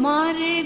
हमारे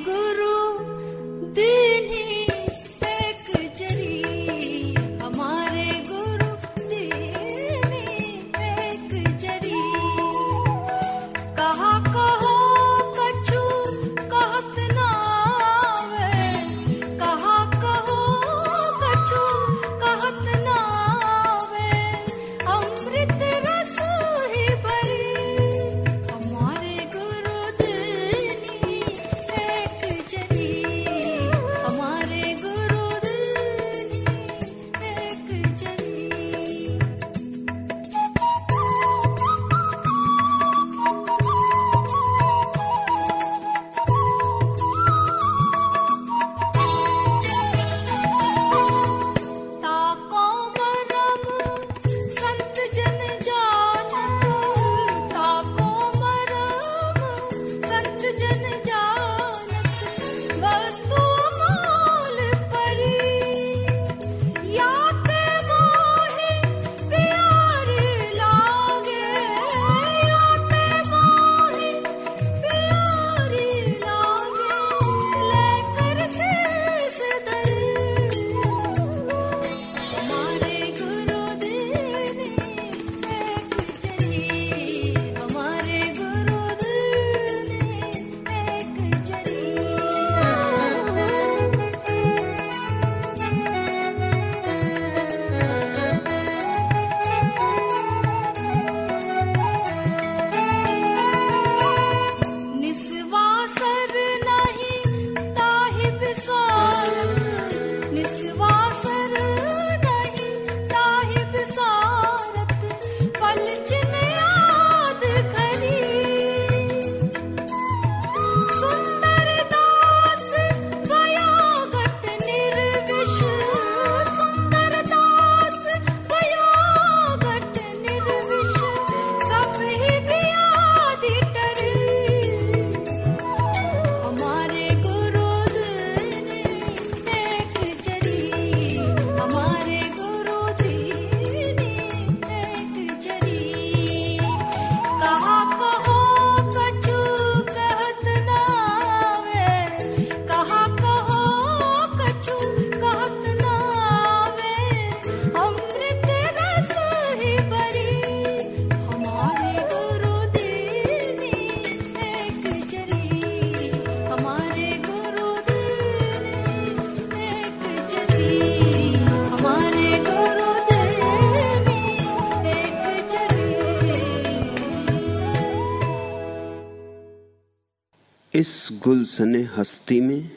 गुलसने हस्ती में,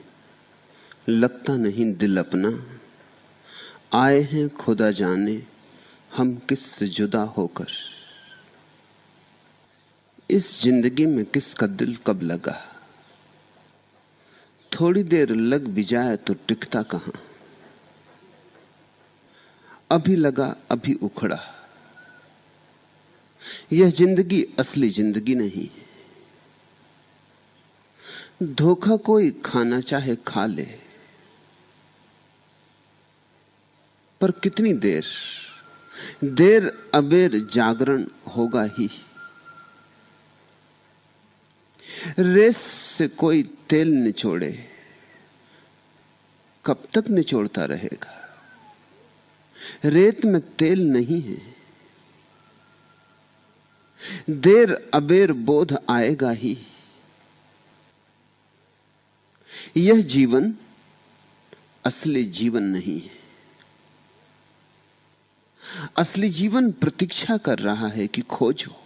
लगता नहीं दिल अपना। आए हैं खुदा जाने, हम किससे जुदा होकर। इस ज़िंदगी में किसका दिल कब लगा? थोड़ी देर लग भी जाए तो टिकता कहाँ? अभी लगा, अभी उखड़ा। यह ज़िंदगी असली ज़िंदगी नहीं धोखा कोई खाना चाहे खा ले, पर कितनी देर? देर अबेर जागरण होगा ही। रेस से कोई तेल निचोड़े, कब तक निचोड़ता रहेगा? रेत में तेल नहीं है। देर अबेर बोध आएगा ही। यह जीवन असली जीवन नहीं है। असली जीवन प्रतीक्षा कर रहा है कि खोजो।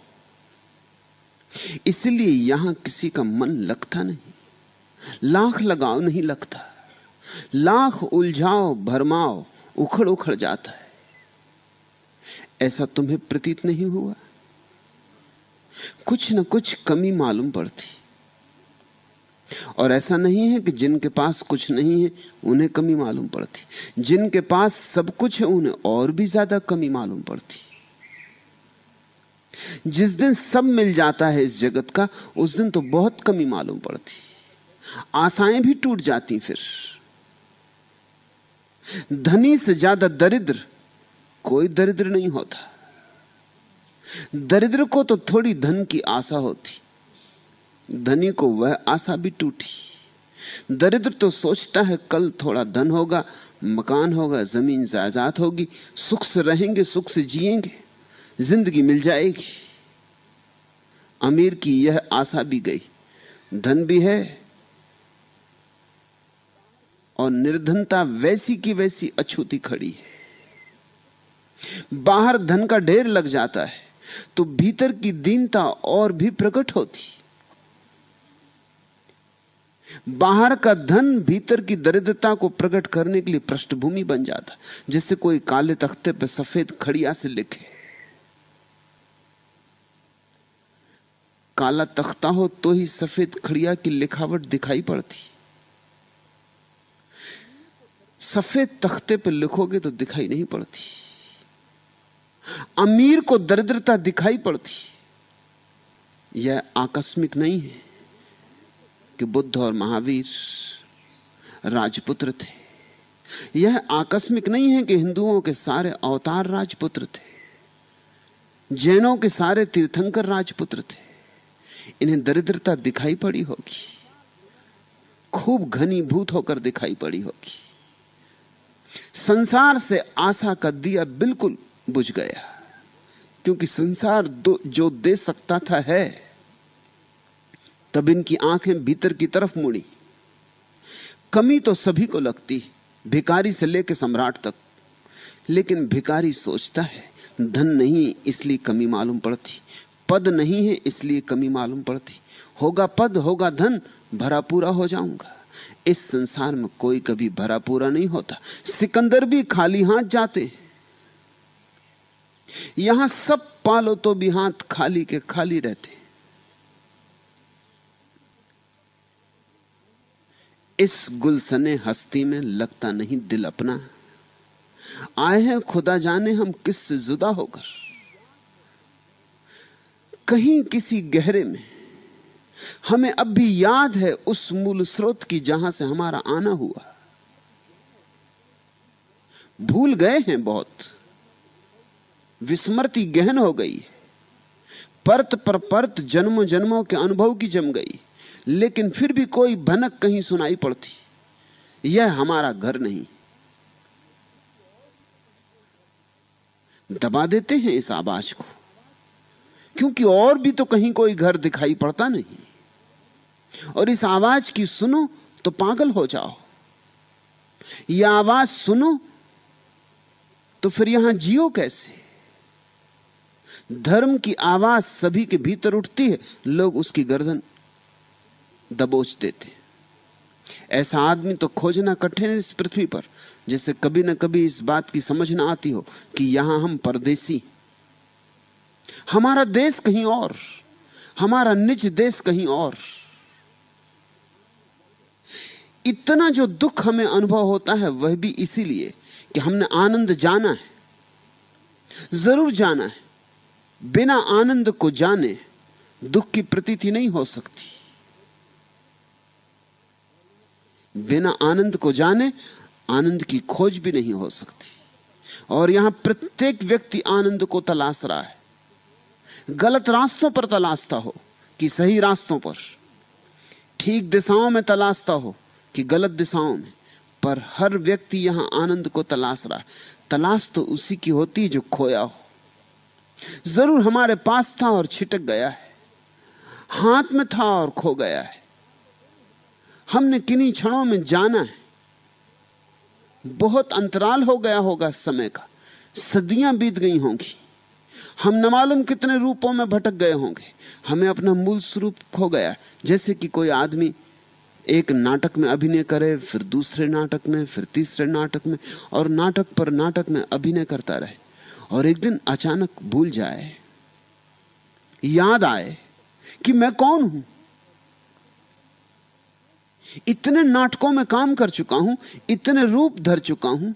इसलिए यहाँ किसी का मन लगता नहीं। लाख लगाओ नहीं लगता। लाख उलझाओ, भरमाओ, उखड़ उखड़ जाता है। ऐसा तुम्हें प्रतीत नहीं हुआ? कुछ न कुछ कमी मालूम पड़ती। और ऐसा नहीं है कि जिनके पास कुछ नहीं है, उन्हें कमी मालूम पड़ती। जिनके पास सब कुछ है, उन्हें और भी ज़्यादा कमी मालूम पड़ती। जिस दिन सब मिल जाता है इस जगत का, उस दिन तो बहुत कमी मालूम पड़ती। आशाएँ भी टूट जाती फिर। धनी से ज़्यादा दरिद्र, कोई दरिद्र नहीं होता। दरिद्र को तो थोड़ी धन की आशा होती। धनी को वह आशा भी टूटी। दरिद्र तो सोचता है कल थोड़ा धन होगा, मकान होगा, ज़मीन जायदाद होगी, सुख से रहेंगे, सुख से जिएँगे, ज़िंदगी मिल जाएगी। अमीर की यह आशा भी गई। धन भी है और निर्धनता वैसी की वैसी अछूती खड़ी है। बाहर धन का ढेर लग जाता है तो भीतर की दीनता और भी प्रकट होती। बाहर का धन भीतर की दरिद्रता को प्रकट करने के लिए पृष्ठभूमि बन जाता जैसे कोई काले तख्ते पर सफ़ेद खड़िया से लिखे। काला तख्ता हो तो ही सफ़ेद खड़िया की लिखावट दिखाई पड़ती। सफ़ेद तख्ते पर लिखोगे तो दिखाई नहीं पड़ती। अमीर को दरिद्रता दिखाई पड़ती। यह आकस्मिक नहीं है। कि बुद्ध और महावीर राजपुत्र थे। यह आकस्मिक नहीं है कि हिंदुओं के सारे अवतार राजपुत्र थे। जैनों के सारे तीर्थंकर राजपुत्र थे। इन्हें दरिद्रता दिखाई पड़ी होगी। खूब घनीभूत होकर दिखाई पड़ी होगी। संसार से आशा का दिया बिल्कुल बुझ गया। क्योंकि संसार जो दे सकता था है। तब इनकी आँखें भीतर की तरफ़ मुड़ी। कमी तो सभी को लगती भिकारी से लेकर सम्राट तक। लेकिन भिकारी सोचता है, धन नहीं इसलिए कमी मालूम पड़ती, पद नहीं है इसलिए कमी मालूम पड़ती। होगा पद, होगा धन, भरा पूरा हो जाऊँगा। इस संसार में कोई कभी भरा पूरा नहीं होता, सिकंदर भी खाली हाथ जाते यहाँ सब पालो तो भी हाथ खाली के खाली रहते इस गुलसने हस्ती में लगता नहीं दिल अपना। आए हैं खुदा जाने हम किससे जुदा होकर। कहीं किसी गहरे में हमें अब भी याद है उस मूल स्रोत की जहाँ से हमारा आना हुआ। भूल गए हैं बहुत। विस्मृति गहन हो गई। परत पर परत जन्मों जन्मों के अनुभव की जम गई। लेकिन फिर भी कोई भनक कहीं सुनाई पड़ती। यह हमारा घर नहीं। दबा देते हैं इस आवाज़ को। क्योंकि और भी तो कहीं कोई घर दिखाई पड़ता नहीं। और इस आवाज़ की सुनो तो पागल हो जाओ। यह आवाज़ सुनो तो फिर यहाँ जियो कैसे? धर्म की आवाज़ सभी के भीतर उठती है, लोग उसकी गर्दन दबोच देते। ऐसा आदमी तो खोजना कठिन है इस पृथ्वी पर जैसे कभी ना कभी इस बात की समझ ना आती हो कि यहाँ हम परदेसी हमारा देश कहीं और, हमारा निज देश कहीं और। इतना जो दुख हमें अनुभव होता है, वह भी इसीलिए कि हमने आनंद जाना है, ज़रूर जाना है। बिना आनंद को जाने दुख की प्रतीति नहीं हो सकती। बिना आनंद को जाने, आनंद की खोज भी नहीं हो सकती। और यहाँ प्रत्येक व्यक्ति आनंद को तलाश रहा है। गलत रास्तों पर तलाशता हो कि सही रास्तों पर। ठीक दिशाओं में तलाशता हो कि गलत दिशाओं में। पर हर व्यक्ति यहाँ आनंद को तलाश रहा तलाश तो उसी की होती जो खोया हो। ज़रूर हमारे पास था और छिटक गया है। हाथ में था और खो गया है। हमने किन्हीं क्षणों में जाना है। बहुत अंतराल हो गया होगा समय का। सदियाँ बीत गई होंगी। हम न मालूम कितने रूपों में भटक गए होंगे। हमें अपना मूल स्वरूप खो गया। जैसे कि कोई आदमी एक नाटक में अभिनय करे, फिर दूसरे नाटक में, फिर तीसरे नाटक में, और नाटक पर नाटक में अभिनय करता रहे। और एक दिन अचानक भूल जाए। याद आए कि मैं कौन हूँ? इतने नाटकों में काम कर चुका हूँ, इतने रूप धर चुका हूँ,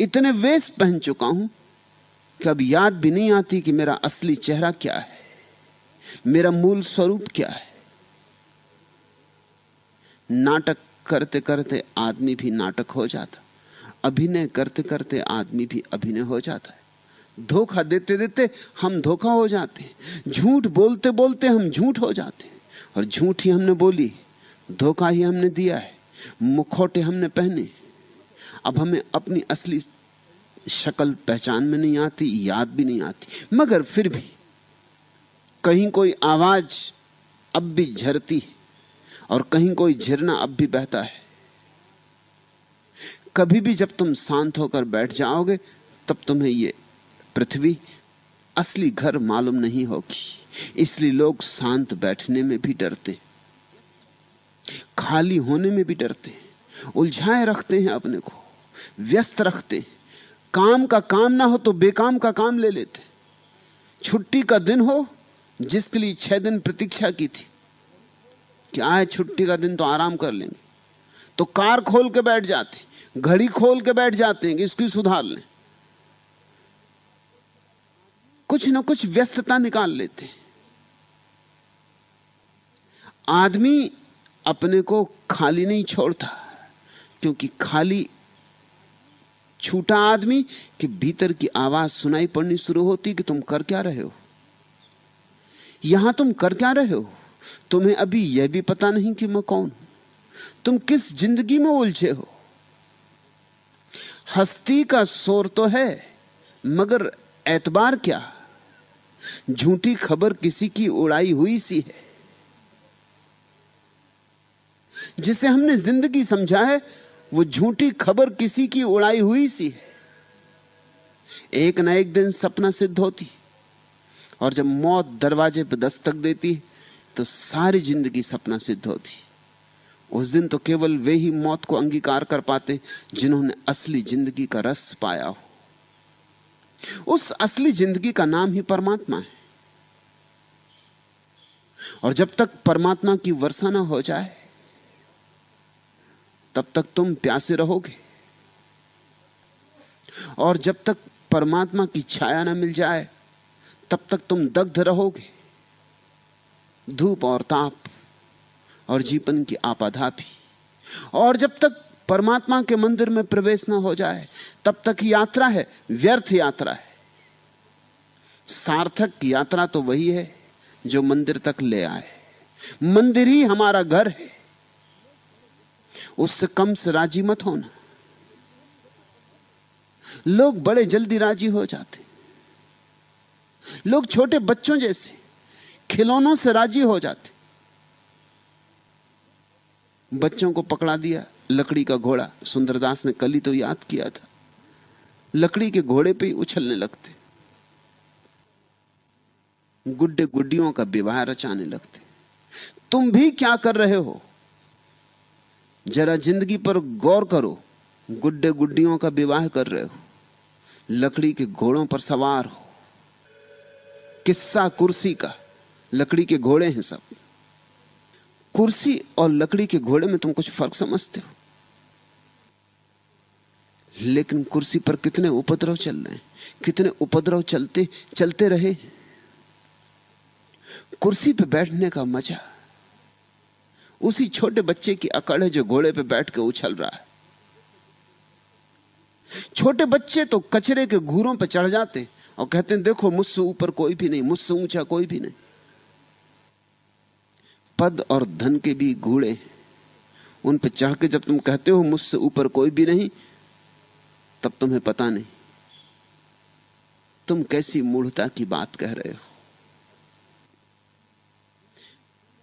इतने वेश पहन चुका हूँ, कि अब याद भी नहीं आती कि मेरा असली चेहरा क्या है, मेरा मूल स्वरूप क्या है। नाटक करते करते आदमी भी नाटक हो जाता, अभिनय करते करते आदमी भी अभिनय हो जाता है। धोखा देते देते हम धोखा हो जाते हैं, झूठ बोलते बोलते हम झूठ हो जाते हैं, और झूठ ही हमने बोली धोखा ही हमने दिया है, मुखौटे हमने पहने अब हमें अपनी असली शक्ल पहचान में नहीं आती, याद भी नहीं आती। मगर फिर भी कहीं कोई आवाज़ अब भी झरती है और कहीं कोई झरना अब भी बहता है। कभी भी जब तुम शांत होकर बैठ जाओगे, तब तुम्हें यह पृथ्वी असली घर मालूम नहीं होगी। इसलिए लोग शांत बैठने में भी डरते खाली होने में भी डरते हैं, उलझाए रखते हैं अपने को, व्यस्त रखते हैं। काम का काम ना हो तो बेकाम का काम ले लेते छुट्टी का दिन हो, जिसके लिए छह दिन प्रतीक्षा की थी कि आए छुट्टी का दिन तो आराम कर लेंगे। तो कार खोल के बैठ जाते घड़ी खोल के बैठ जाते हैं कि इसकी सुधार लें। कुछ ना कुछ व्यस्तता निकाल लेते आदमी अपने को खाली नहीं छोड़ता, क्योंकि खाली छूटा आदमी के भीतर की आवाज़ सुनाई पड़नी शुरू होती कि तुम कर क्या रहे हो? यहाँ तुम कर क्या रहे हो? तुम्हें अभी यह भी पता नहीं कि मैं कौन तुम किस ज़िंदगी में उलझे हो? हस्ती का शोर तो है, मगर एतबार क्या? झूठी खबर किसी की उड़ाई हुई सी है। जिसे हमने ज़िंदगी समझा है, वो झूठी खबर किसी की उड़ाई हुई सी है। एक ना एक दिन सपना सिद्ध होती और जब मौत दरवाजे पर दस्तक देती तो सारी ज़िंदगी सपना सिद्ध होती उस दिन तो केवल वे ही मौत को अंगीकार कर पाते जिन्होंने असली ज़िंदगी का रस पाया हो। उस असली ज़िंदगी का नाम ही परमात्मा है। और जब तक परमात्मा की वर्षा ना हो जाए तब तक तुम प्यासे रहोगे। और जब तक परमात्मा की छाया ना मिल जाए, तब तक तुम दग्ध रहोगे। धूप और ताप और जीवन की आपाधापी। और जब तक परमात्मा के मंदिर में प्रवेश ना हो जाए, तब तक यात्रा है, व्यर्थ यात्रा है। सार्थक यात्रा तो वही है जो मंदिर तक ले आए। मंदिर ही हमारा घर है। उससे कम से राज़ी मत होना। लोग बड़े जल्दी राज़ी हो जाते। लोग छोटे बच्चों जैसे खिलौनों से राज़ी हो जाते। बच्चों को पकड़ा दिया, लकड़ी का घोड़ा। सुंदरदास ने कल ही तो याद किया था। लकड़ी के घोड़े पे ही उछलने लगते। गुड्डे गुड्डियों का विवाह रचाने लगते। तुम भी क्या कर रहे हो? जरा ज़िंदगी पर गौर करो। गुड्डे गुड्डियों का विवाह कर रहे हो। लकड़ी के घोड़ों पर सवार हो। किस्सा कुर्सी का। लकड़ी के घोड़े हैं सब। कुर्सी और लकड़ी के घोड़े में तुम कुछ फ़र्क समझते हो? लेकिन कुर्सी पर कितने उपद्रव चल रहे हैं? कितने उपद्रव चलते चलते रहे कुर्सी पर बैठने का मज़ा उसी छोटे बच्चे की अकड़ है जो घोड़े पे बैठ के उछल रहा है। छोटे बच्चे तो कचरे के घूरों पर चढ़ जाते और कहते हैं, देखो, मुझसे ऊपर कोई भी नहीं, मुझसे ऊँचा कोई भी नहीं। पद और धन के भी घूड़े उन पर चढ़ के जब तुम कहते हो, मुझसे ऊपर कोई भी नहीं, तब तुम्हें पता नहीं। तुम कैसी मूढ़ता की बात कह रहे हो।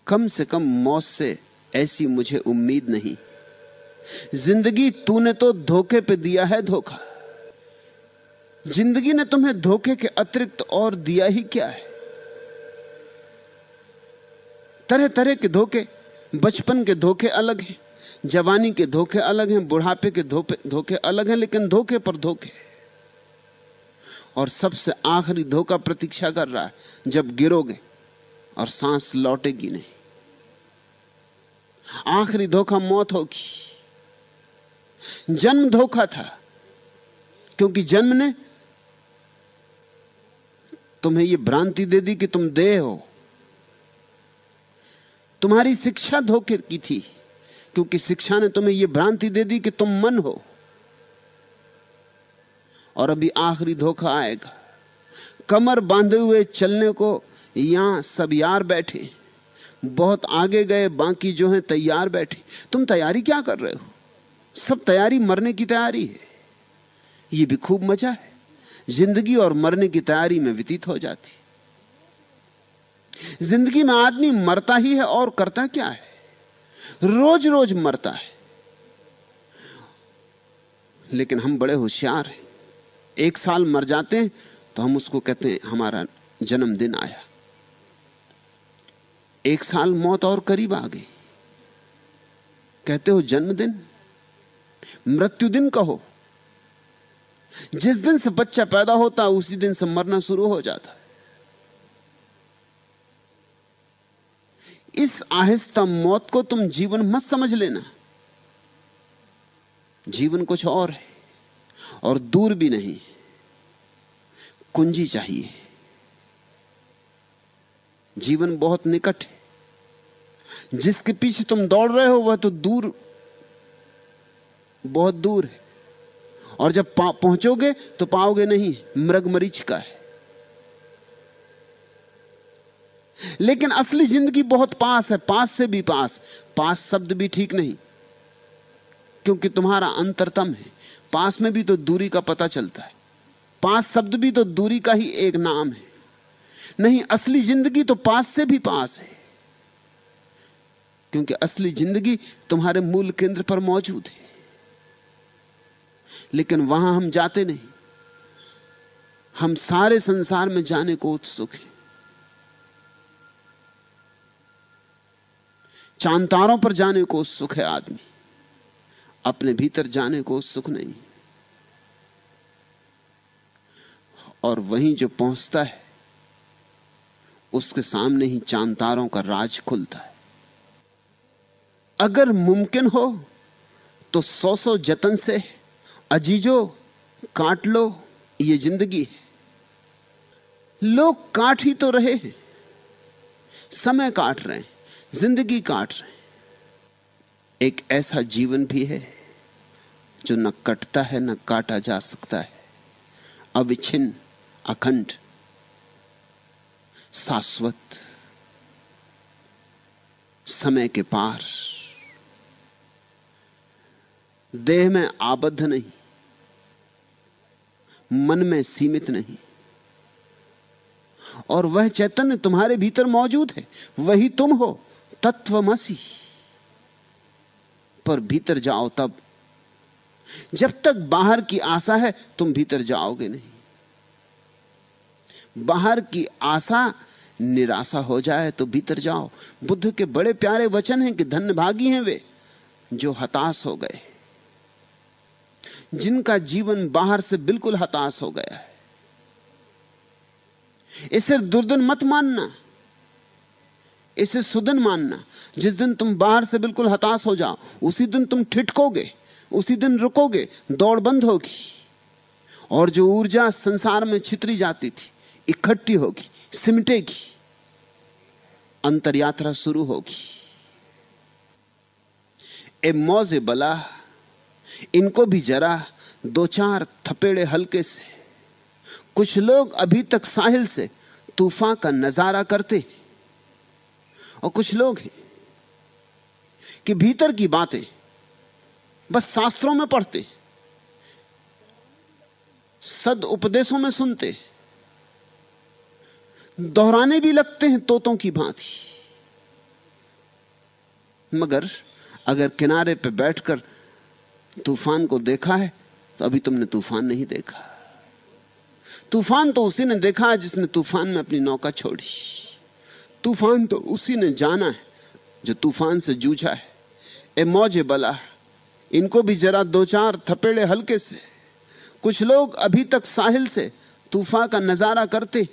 कम से कम मौत से ऐसी मुझे उम्मीद नहीं। ज़िंदगी तूने तो धोखे पे दिया है धोखा। ज़िंदगी ने तुम्हें धोखे के अतिरिक्त और दिया ही क्या है? तरह तरह के धोखे, बचपन के धोखे अलग हैं, जवानी के धोखे अलग हैं, बुढ़ापे के धोखे अलग हैं, लेकिन धोखे पर धोखे। और सबसे आखिरी धोखा प्रतीक्षा कर रहा है, जब गिरोगे और सांस लौटेगी नहीं। आखिरी धोखा मौत होगी। जन्म धोखा था, क्योंकि जन्म ने तुम्हें यह भ्रांति दे दी कि तुम देह हो। तुम्हारी शिक्षा धोखे की थी, क्योंकि शिक्षा ने तुम्हें यह भ्रांति दे दी कि तुम मन हो। और अभी आखिरी धोखा आएगा। कमर बांधे हुए चलने को यहाँ सब यार बैठे बहुत आगे गए, बाकी जो हैं तैयार बैठे। तुम तैयारी क्या कर रहे हो? सब तैयारी मरने की तैयारी है। ये भी खूब मज़ा है। ज़िंदगी और मरने की तैयारी में व्यतीत हो जाती ज़िंदगी में आदमी मरता ही है और करता क्या है? रोज रोज मरता है। लेकिन हम बड़े होशियार हैं। एक साल मर जाते हैं तो हम उसको कहते हैं, हमारा जन्मदिन आया। एक साल मौत और करीब आ गई। कहते हो, जन्मदिन मृत्यु दिन कहो। जिस दिन से बच्चा पैदा होता है उसी दिन से मरना शुरू हो जाता है। इस आहिस्ता मौत को तुम जीवन मत समझ लेना। जीवन कुछ और है, और दूर भी नहीं कुंजी चाहिए। जीवन बहुत निकट है। जिसके पीछे तुम दौड़ रहे हो, वह तो दूर, बहुत दूर है। और जब पहुंचोगे तो पाओगे नहीं, मृग मरीच का है। लेकिन असली ज़िंदगी बहुत पास है, पास से भी पास। पास शब्द भी ठीक नहीं, क्योंकि तुम्हारा अंतरतम है। पास में भी तो दूरी का पता चलता है। पास शब्द भी तो दूरी का ही एक नाम है। नहीं, असली ज़िंदगी तो पास से भी पास है। क्योंकि असली ज़िंदगी तुम्हारे मूल केंद्र पर मौजूद है। लेकिन वहाँ हम जाते नहीं। हम सारे संसार में जाने को उत्सुक हैं। चांतारों पर जाने को उत्सुक है आदमी। अपने भीतर जाने को उत्सुक नहीं। और वहीं जो पहुँचता है उसके सामने ही चांतारों का राज खुलता है। अगर मुमकिन हो तो सौ सौ जतन से अजीजो काट लो, ये ज़िंदगी है। लोग काट ही तो रहे हैं। समय काट रहे हैं, ज़िंदगी काट रहे हैं। एक ऐसा जीवन भी है, जो न कटता है, न काटा जा सकता है। अविच्छिन्न, अखंड शाश्वत समय के पार। देह में आबद्ध नहीं, मन में सीमित नहीं, और वह चैतन्य तुम्हारे भीतर मौजूद है। वही तुम हो, तत्वमसी। पर भीतर जाओ तब। जब तक बाहर की आशा है, तुम भीतर जाओगे नहीं। बाहर की आशा निराशा हो जाए तो भीतर जाओ। बुद्ध के बड़े प्यारे वचन हैं कि धन्य भागी हैं वे, जो हताश हो गए। जिनका जीवन बाहर से बिल्कुल हताश हो गया है। इसे दुर्दन मत मानना। इसे सुदन मानना। जिस दिन तुम बाहर से बिल्कुल हताश हो जाओ, उसी दिन तुम ठिठकोगे, उसी दिन रुकोगे, दौड़ बंद होगी। और जो ऊर्जा संसार में छितरी जाती थी इकट्ठी होगी, सिमटेगी अंतर यात्रा शुरू होगी। ए मौजे बला, इनको भी जरा दो चार थपेड़े हल्के से। कुछ लोग अभी तक साहिल से तूफ़ान का नज़ारा करते और कुछ लोग हैं कि भीतर की बातें बस शास्त्रों में पढ़ते सद उपदेशों में सुनते दोहराने भी लगते हैं तोतों की भांति। मगर अगर किनारे पर बैठकर तूफ़ान को देखा है तो अभी तुमने तूफ़ान नहीं देखा। तूफ़ान तो उसी ने देखा है जिसने तूफ़ान में अपनी नौका छोड़ी। तूफ़ान तो उसी ने जाना है जो तूफ़ान से जूझा है। ए मौजे बला इनको भी जरा दो चार थपेड़े हल्के से। कुछ लोग अभी तक साहिल से तूफ़ान का नज़ारा करते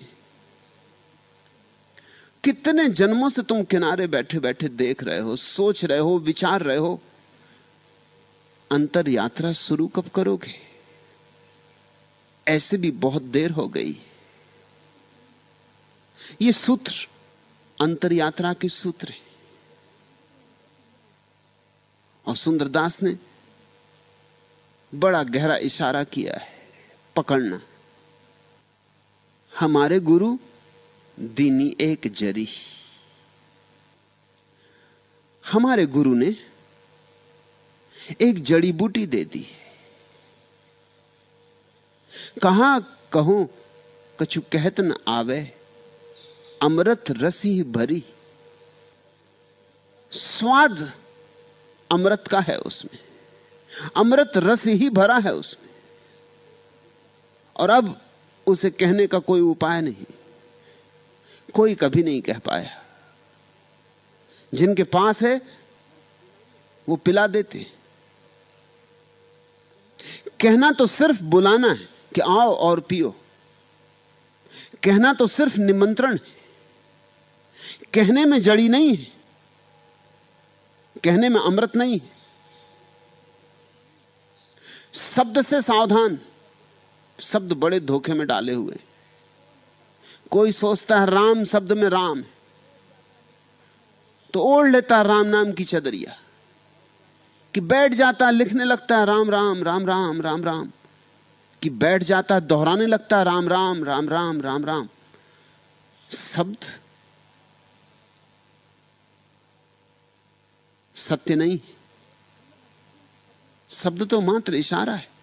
कितने जन्मों से तुम किनारे बैठे बैठे देख रहे हो, सोच रहे हो, विचार रहे हो? अंतर यात्रा शुरू कब करोगे? ऐसे भी बहुत देर हो गई। ये सूत्र, अंतर यात्रा के सूत्र है। और सुंदरदास ने बड़ा गहरा इशारा किया है, पकड़ना। हमारे गुरु दीनी एक जरी। हमारे गुरु ने एक जड़ी बूटी दे दी कहा कहूँ, कछु कहत न आवे, अमृत रसी भरी। स्वाद अमृत का है उसमें। अमृत रस ही भरा है उसमें। और अब उसे कहने का कोई उपाय नहीं। कोई कभी नहीं कह पाया। जिनके पास है, वो पिला देते कहना तो सिर्फ़ बुलाना है कि आओ और पियो। कहना तो सिर्फ़ निमंत्रण है। कहने में जड़ी नहीं है। कहने में अमृत नहीं है। शब्द से सावधान, शब्द बड़े धोखे में डाले हुए कोई सोचता है राम शब्द में राम है तो ओढ़ लेता है राम नाम की चदरिया, कि बैठ जाता है, लिखने लगता है राम राम राम राम राम राम, कि बैठ जाता है, दोहराने लगता है राम राम राम राम राम राम। शब्द सत्य नहीं। शब्द तो मात्र इशारा है।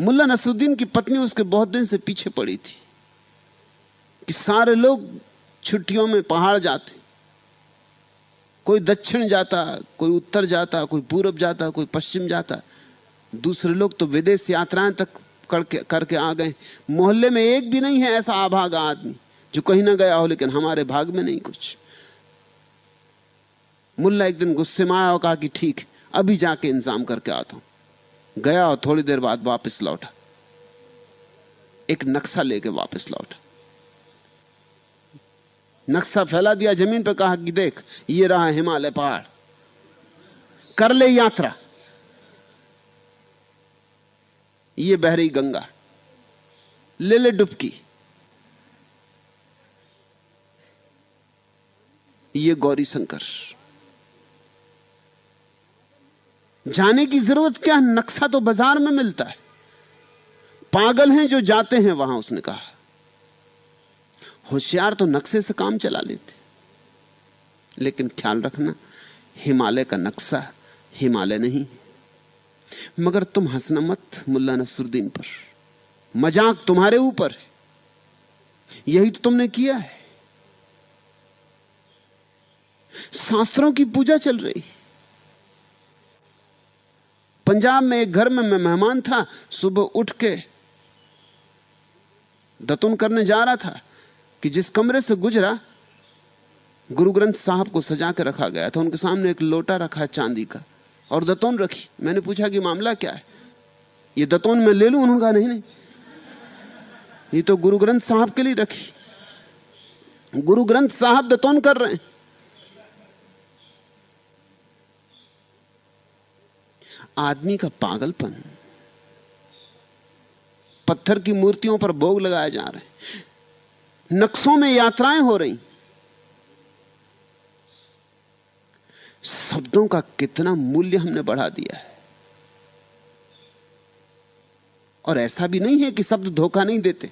मुल्ला नसरुद्दीन की पत्नी उसके बहुत दिन से पीछे पड़ी थी कि सारे लोग छुट्टियों में पहाड़ जाते। कोई दक्षिण जाता, कोई उत्तर जाता, कोई पूरब जाता, कोई पश्चिम जाता। दूसरे लोग तो विदेश यात्राएँ तक करके करके आ गए। मोहल्ले में एक भी नहीं है ऐसा आभागा आदमी जो कहीं ना गया हो, लेकिन हमारे भाग में नहीं कुछ। मुल्ला एक दिन गुस्से में आया और कहा कि ठीक अभी जाके इंतज़ाम करके आता हूँ। गया और थोड़ी देर बाद वापस लौटा। एक नक्शा लेके वापस लौटा। नक्शा फैला दिया, ज़मीन पर कहा कि देख, ये रहा हिमालय पहाड़। कर ले यात्रा। ये बह रही गंगा। ले ले डुबकी। ये गौरी शंकर। जाने की ज़रूरत क्या है? नक्शा तो बाज़ार में मिलता है। पागल हैं जो जाते हैं, वहाँ उसने कहा, होशियार तो नक्शे से काम चला लेते। लेकिन ख्याल रखना, हिमालय का नक्शा हिमालय नहीं मगर तुम हंसना मत, मुल्ला नसरुद्दीन पर। मज़ाक तुम्हारे ऊपर है। यही तो तुमने किया है। शास्त्रों की पूजा चल रही पंजाब में एक घर में मैं मेहमान था, सुबह उठ के दतुन करने जा रहा था कि जिस कमरे से गुजरा, गुरु ग्रंथ साहब को सजा के रखा गया था। उनके सामने एक लोटा रखा चांदी का और दतौन रखी। मैंने पूछा कि मामला क्या है? ये दतौन मैं ले लू उन्होंने नहीं नहीं। ये तो गुरु ग्रंथ साहब के लिए रखी। गुरु ग्रंथ साहब दतौन कर रहे हैं। आदमी का पागलपन। पत्थर की मूर्तियों पर भोग लगाए जा रहे नक्शों में यात्राएँ हो रही। शब्दों का कितना मूल्य हमने बढ़ा दिया है। और ऐसा भी नहीं है कि शब्द धोखा नहीं देते।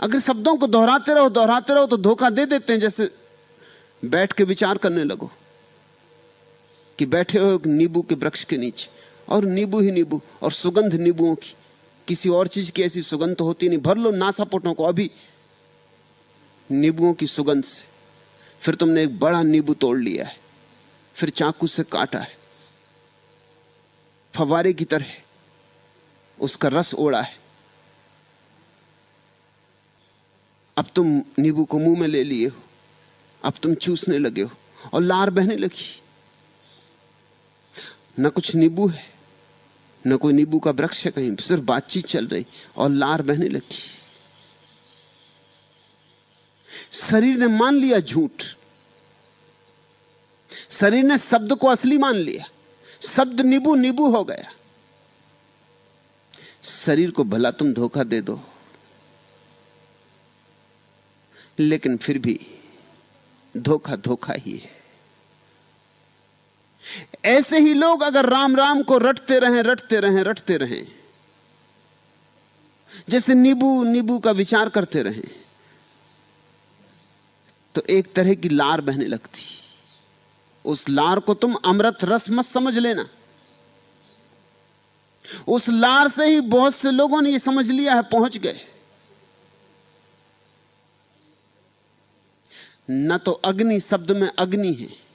अगर शब्दों को दोहराते रहो दोहराते रहो तो धोखा दे देते हैं, जैसे बैठ के विचार करने लगो। कि बैठे हो एक नींबू के वृक्ष के नीचे। और नींबू ही नींबू, और सुगंध नींबुओं की। किसी और चीज़ की ऐसी सुगंध तो होती नहीं। भर लो नासापोटों को अभी। नींबुओं की सुगंध से। फिर तुमने एक बड़ा नींबू तोड़ लिया है। फिर चाकू से काटा है। फवारे की तरह उसका रस ओढ़ा है। अब तुम नींबू को मुँह में ले लिए हो। अब तुम चूसने लगे हो। और लार बहने लगी। न कुछ नींबू है, न कोई नींबू का वृक्ष है कहीं, सिर्फ़ बातचीत चल रही और लार बहने लगी। शरीर ने मान लिया झूठ। शरीर ने शब्द को असली मान लिया। शब्द नींबू नींबू हो गया। शरीर को भला तुम धोखा दे दो। लेकिन फिर भी धोखा धोखा ही है। ऐसे ही लोग अगर राम राम को रटते रहें रटते रहें रटते रहें। जैसे नींबू नींबू का विचार करते रहें तो एक तरह की लार बहने लगती। उस लार को तुम अमृत रस मत समझ लेना। उस लार से ही बहुत से लोगों ने यह समझ लिया है, पहुँच गए। न तो अग्नि, शब्द में अग्नि है।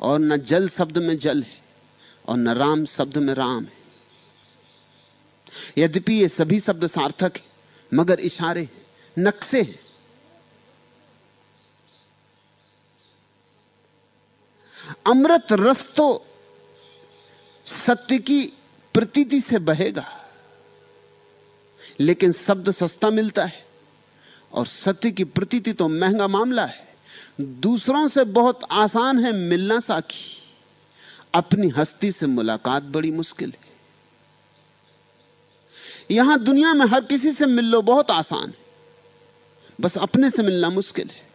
और न जल शब्द में जल है और न राम शब्द में राम है। यद्यपि ये सभी शब्द सार्थक है, मगर इशारे नक्शे हैं। अमृत रस तो सत्य की प्रतीति से बहेगा, लेकिन शब्द सस्ता मिलता है और सत्य की प्रतीति तो महँगा मामला है। दूसरों से बहुत आसान है मिलना साखी। अपनी हस्ती से मुलाकात बड़ी मुश्किल है। यहाँ दुनिया में हर किसी से मिल लो बहुत आसान है। बस अपने से मिलना मुश्किल है।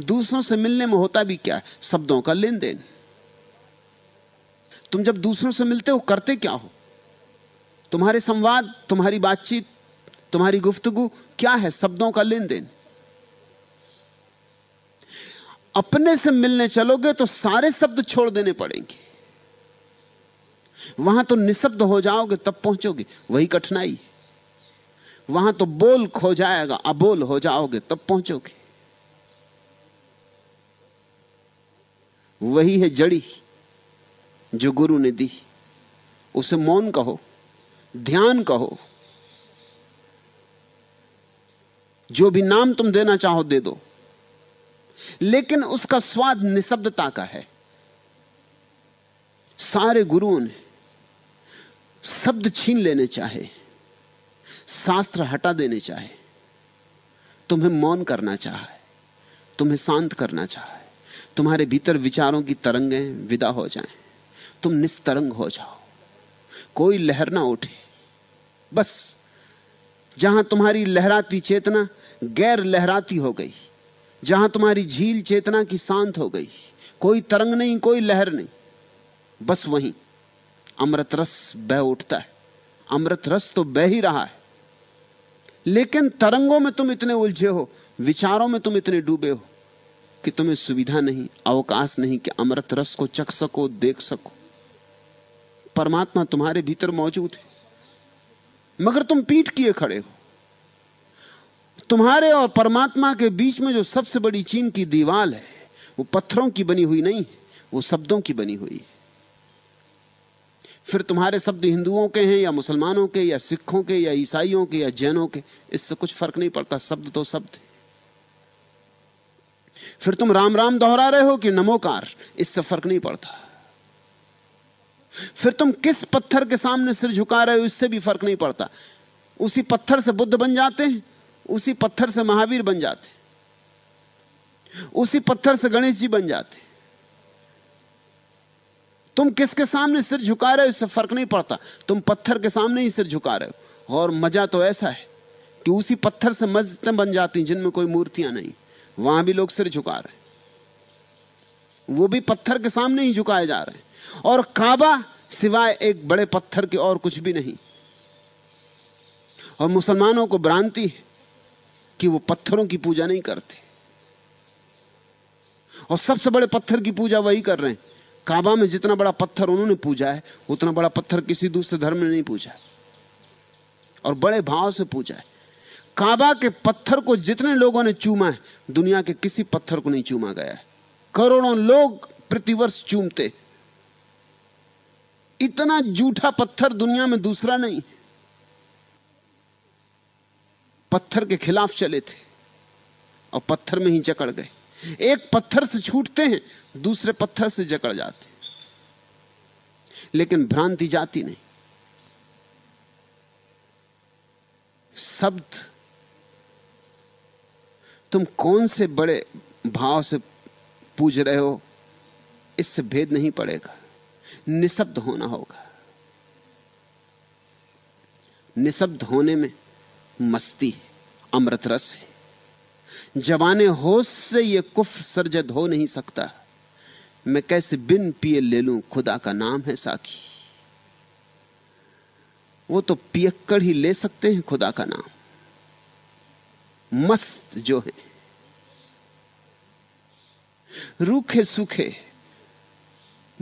दूसरों से मिलने में होता भी क्या है? शब्दों का लेन देन तुम जब दूसरों से मिलते हो, करते क्या हो? तुम्हारे संवाद, तुम्हारी बातचीत, तुम्हारी गुफ्तगु, क्या है शब्दों का लेन देन अपने से मिलने चलोगे तो सारे शब्द छोड़ देने पड़ेंगे। वहाँ तो निशब्द हो जाओगे, तब पहुंचोगे। वही कठिनाई। वहाँ तो बोल खो जाएगा, अबोल हो जाओगे, तब पहुंचोगे। वही है जड़ी जो गुरु ने दी। उसे मौन कहो, ध्यान कहो। जो भी नाम तुम देना चाहो दे दो। लेकिन उसका स्वाद निशब्दता का है। सारे गुरुओं ने शब्द छीन लेने चाहे शास्त्र हटा देने चाहे तुम्हें मौन करना चाहे तुम्हें शांत करना चाहे तुम्हारे भीतर विचारों की तरंगें विदा हो जाएँ, तुम निस्तरंग हो जाओ कोई लहर ना उठे बस जहाँ तुम्हारी लहराती चेतना गैर लहराती हो गई। जहाँ तुम्हारी झील चेतना की शांत हो गई, कोई तरंग नहीं, कोई लहर नहीं, बस वहीं अमृत रस बह उठता है। अमृत रस तो बह ही रहा है। लेकिन तरंगों में तुम इतने उलझे हो, विचारों में तुम इतने डूबे हो, कि तुम्हें सुविधा नहीं, अवकाश नहीं कि अमृत रस को चख सको, देख सको। परमात्मा तुम्हारे भीतर मौजूद है, मगर तुम पीठ किए खड़े हो। तुम्हारे और परमात्मा के बीच में जो सबसे बड़ी चीन की दीवाल है, वो पत्थरों की बनी हुई नहीं, वो शब्दों की बनी हुई है। फिर तुम्हारे शब्द हिंदुओं के हैं, या मुसलमानों के, या सिखों के, या ईसाइयों के, या जैनों के, इससे कुछ फ़र्क नहीं पड़ता, शब्द तो शब्द है। फिर तुम राम राम दोहरा रहे हो कि नमोकार, इससे फ़र्क नहीं पड़ता। फिर तुम किस पत्थर के सामने सिर झुका रहे हो, इससे भी फ़र्क नहीं पड़ता। उसी पत्थर से बुद्ध बन जाते हैं। उसी पत्थर से महावीर बन जाते उसी पत्थर से गणेश जी बन जाते तुम किसके सामने सिर झुका रहे हो, इससे फ़र्क नहीं पड़ता। तुम पत्थर के सामने ही सिर झुका रहे हो। और मज़ा तो ऐसा है कि उसी पत्थर से मस्जिदें बन जाती जिनमें कोई मूर्तियाँ नहीं। वहाँ भी लोग सिर झुका रहे वो भी पत्थर के सामने ही झुकाए जा रहे हैं। और काबा सिवाय एक बड़े पत्थर के और कुछ भी नहीं। और मुसलमानों को भ्रांति है। कि वो पत्थरों की पूजा नहीं करते। और सबसे बड़े पत्थर की पूजा वही कर रहे हैं। काबा में जितना बड़ा पत्थर उन्होंने पूजा है, उतना बड़ा पत्थर किसी दूसरे धर्म ने नहीं पूजा और बड़े भाव से पूजा है। काबा के पत्थर को जितने लोगों ने चूमा है, दुनिया के किसी पत्थर को नहीं चूमा गया है। करोड़ों लोग प्रतिवर्ष चूमते। इतना जूठा पत्थर दुनिया में दूसरा नहीं। पत्थर के खिलाफ चले थे और पत्थर में ही जकड़ गए। एक पत्थर से छूटते हैं, दूसरे पत्थर से जकड़ जाते लेकिन भ्रांति जाती नहीं। शब्द, तुम कौन से बड़े भाव से पूज रहे हो? इससे भेद नहीं पड़ेगा। निशब्द होना होगा। निशब्द होने में मस्ती है अमृत रस है। जवाने होश से यह कुफ सर्जद हो नहीं सकता। मैं कैसे बिन पिए ले लूँ खुदा का नाम है साखी। वो तो पियक्कड़ ही ले सकते हैं खुदा का नाम। मस्त जो है। रूखे सूखे,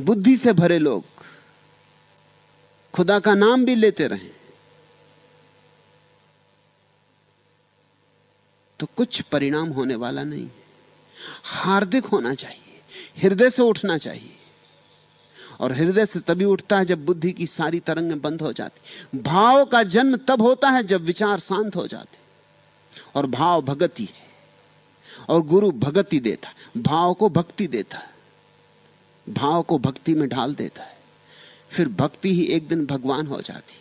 बुद्धि से भरे लोग, खुदा का नाम भी लेते रहें। तो कुछ परिणाम होने वाला नहीं हार्दिक होना चाहिए, हृदय से उठना चाहिए। और हृदय से तभी उठता है जब बुद्धि की सारी तरंगें बंद हो जाती। भाव का जन्म तब होता है जब विचार शांत हो जाते। और भाव भगति है, और गुरु भगति देता भाव को भक्ति देता भाव को भक्ति में ढाल देता है। फिर भक्ति ही एक दिन भगवान हो जाती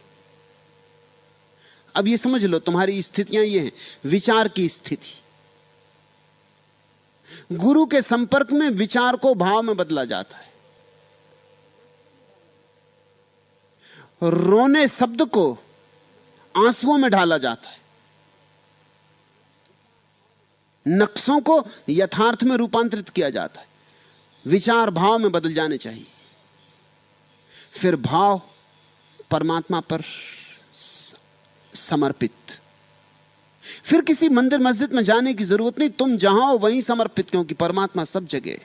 अब ये समझ लो, तुम्हारी स्थितियाँ ये हैं, विचार की स्थिति। गुरु के संपर्क में विचार को भाव में बदला जाता है। रोने शब्द को आंसुओं में ढाला जाता है। नक्शों को यथार्थ में रूपांतरित किया जाता है। विचार भाव में बदल जाने चाहिए। फिर भाव परमात्मा पर समर्पित। फिर किसी मंदिर मस्जिद में जाने की ज़रूरत नहीं, तुम जहाँ हो वहीं समर्पित, क्योंकि परमात्मा सब जगह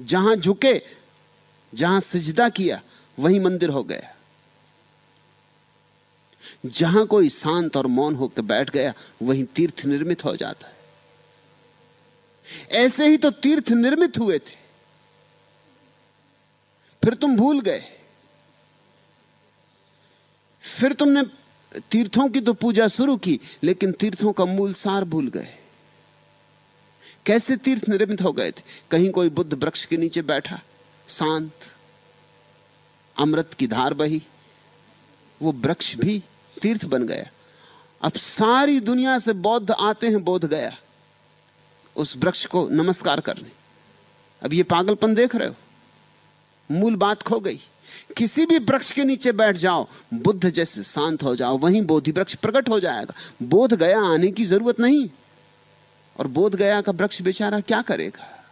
जहाँ झुके, जहाँ सिजदा किया, वहीं मंदिर हो गया। जहाँ कोई शांत और मौन होकर बैठ गया, वहीं तीर्थ निर्मित हो जाता है। ऐसे ही तो तीर्थ निर्मित हुए थे। फिर तुम भूल गए। फिर तुमने तीर्थों की तो पूजा शुरू की, लेकिन तीर्थों का मूल सार भूल गए। कैसे तीर्थ निर्मित हो गए थे? कहीं कोई बुद्ध वृक्ष के नीचे बैठा, शांत, अमृत की धार बही, वो वृक्ष भी तीर्थ बन गया। अब सारी दुनिया से बौद्ध आते हैं बोध गया। उस वृक्ष को नमस्कार करने। अब ये पागलपन देख रहे हो? मूल बात खो गई। किसी भी वृक्ष के नीचे बैठ जाओ, बुद्ध जैसे शांत हो जाओ, वहीं बोधि वृक्ष प्रकट हो जाएगा। बोध गया आने की ज़रूरत नहीं। और बोध गया का वृक्ष बेचारा क्या करेगा?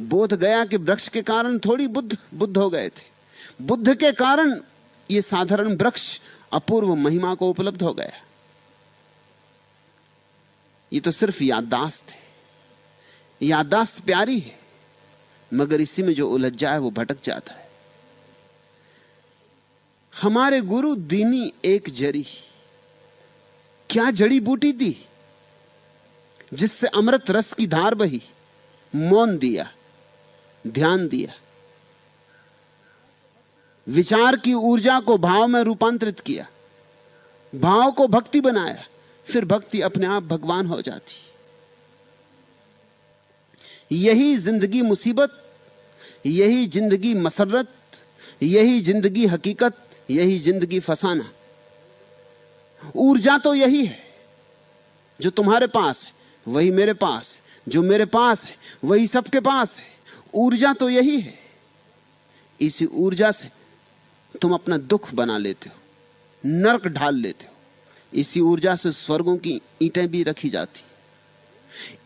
बोध गया के वृक्ष के कारण थोड़ी बुद्ध बुद्ध हो गए थे। बुद्ध के कारण यह साधारण वृक्ष अपूर्व महिमा को उपलब्ध हो गया। ये तो सिर्फ़ याददाश्त है। याददाश्त प्यारी है, मगर इसी में जो उलझ जाए वो भटक जाता है। हमारे गुरु दीनी एक जड़ी। क्या जड़ी बूटी दी? जिससे अमृत रस की धार बही, मौन दिया, ध्यान दिया। विचार की ऊर्जा को भाव में रूपांतरित किया। भाव को भक्ति बनाया, फिर भक्ति अपने आप भगवान हो जाती। यही ज़िंदगी मुसीबत, यही ज़िंदगी मसरत, यही ज़िंदगी हकीकत यही ज़िंदगी फसाना। ऊर्जा तो यही है, जो तुम्हारे पास है, वही मेरे पास है, जो मेरे पास है, वही सबके पास है। ऊर्जा तो यही है। इसी ऊर्जा से तुम अपना दुख बना लेते हो, नरक ढाल लेते हो। इसी ऊर्जा से स्वर्गों की ईंटें भी रखी जाती।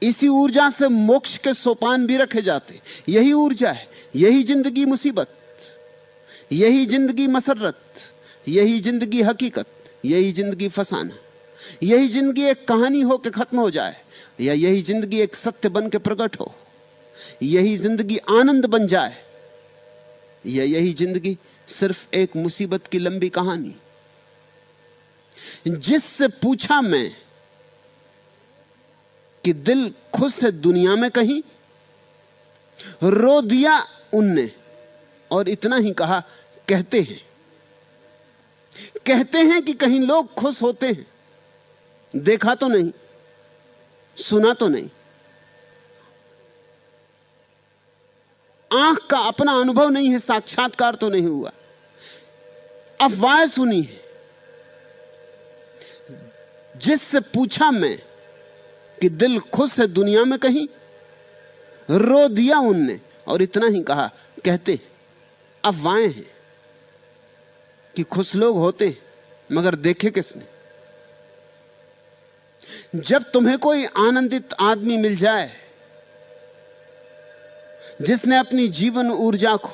इसी ऊर्जा से मोक्ष के सोपान भी रखे जाते। यही ऊर्जा है, यही ज़िंदगी मुसीबत। यही ज़िंदगी मसरत, यही ज़िंदगी हकीकत, यही ज़िंदगी फसाना। यही ज़िंदगी एक कहानी हो के खत्म हो जाए, या यही ज़िंदगी एक सत्य बन के प्रकट हो। यही ज़िंदगी आनंद बन जाए, या यही ज़िंदगी सिर्फ़ एक मुसीबत की लंबी कहानी। जिससे पूछा मैं कि दिल खुश है दुनिया में कहीं, रो दिया उनने। और इतना ही कहा, कहते हैं। कहते हैं कि कहीं लोग खुश होते हैं। देखा तो नहीं, सुना तो नहीं। आँख का अपना अनुभव नहीं है, साक्षात्कार तो नहीं हुआ। अफवाह सुनी है। जिससे पूछा मैं कि दिल खुश है दुनिया में कहीं, रो दिया उनने और इतना ही कहा, कहते अफवाहें हैं कि खुश लोग होते हैं, मगर देखे किसने? जब तुम्हें कोई आनंदित आदमी मिल जाए, जिसने अपनी जीवन ऊर्जा को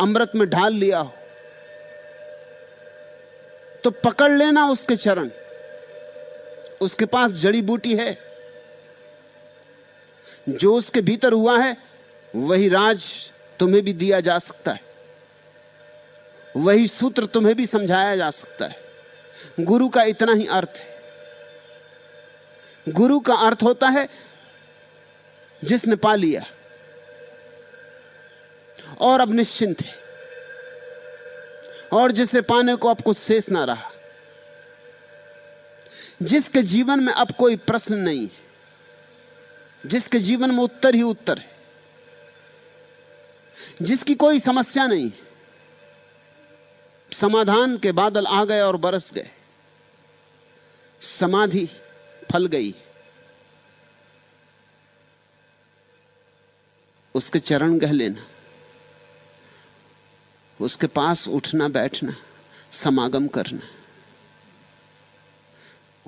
अमृत में ढाल लिया हो तो पकड़ लेना उसके चरण। उसके पास जड़ी बूटी है। जो उसके भीतर हुआ है, वही राज तुम्हें भी दिया जा सकता है। वही सूत्र तुम्हें भी समझाया जा सकता है। गुरु का इतना ही अर्थ है। गुरु का अर्थ होता है, जिसने पा लिया। और अब निश्चिंत है। और जिसे पाने को अब कुछ शेष ना रहा। जिसके जीवन में अब कोई प्रश्न नहीं है। जिसके जीवन में उत्तर ही उत्तर है। जिसकी कोई समस्या नहीं है। समाधान के बादल आ गए और बरस गए। समाधि फल गई। उसके चरण गह लेना। उसके पास उठना बैठना, समागम करना।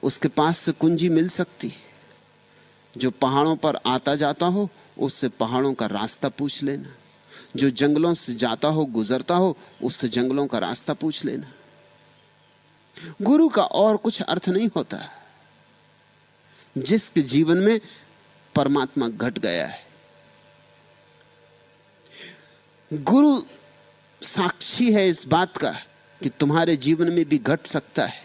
उसके पास से कुंजी मिल सकती। जो पहाड़ों पर आता जाता हो, उससे पहाड़ों का रास्ता पूछ लेना। जो जंगलों से जाता हो, गुजरता हो, उससे जंगलों का रास्ता पूछ लेना। गुरु का और कुछ अर्थ नहीं होता। जिसके जीवन में परमात्मा घट गया है। गुरु साक्षी है इस बात का कि तुम्हारे जीवन में भी घट सकता है।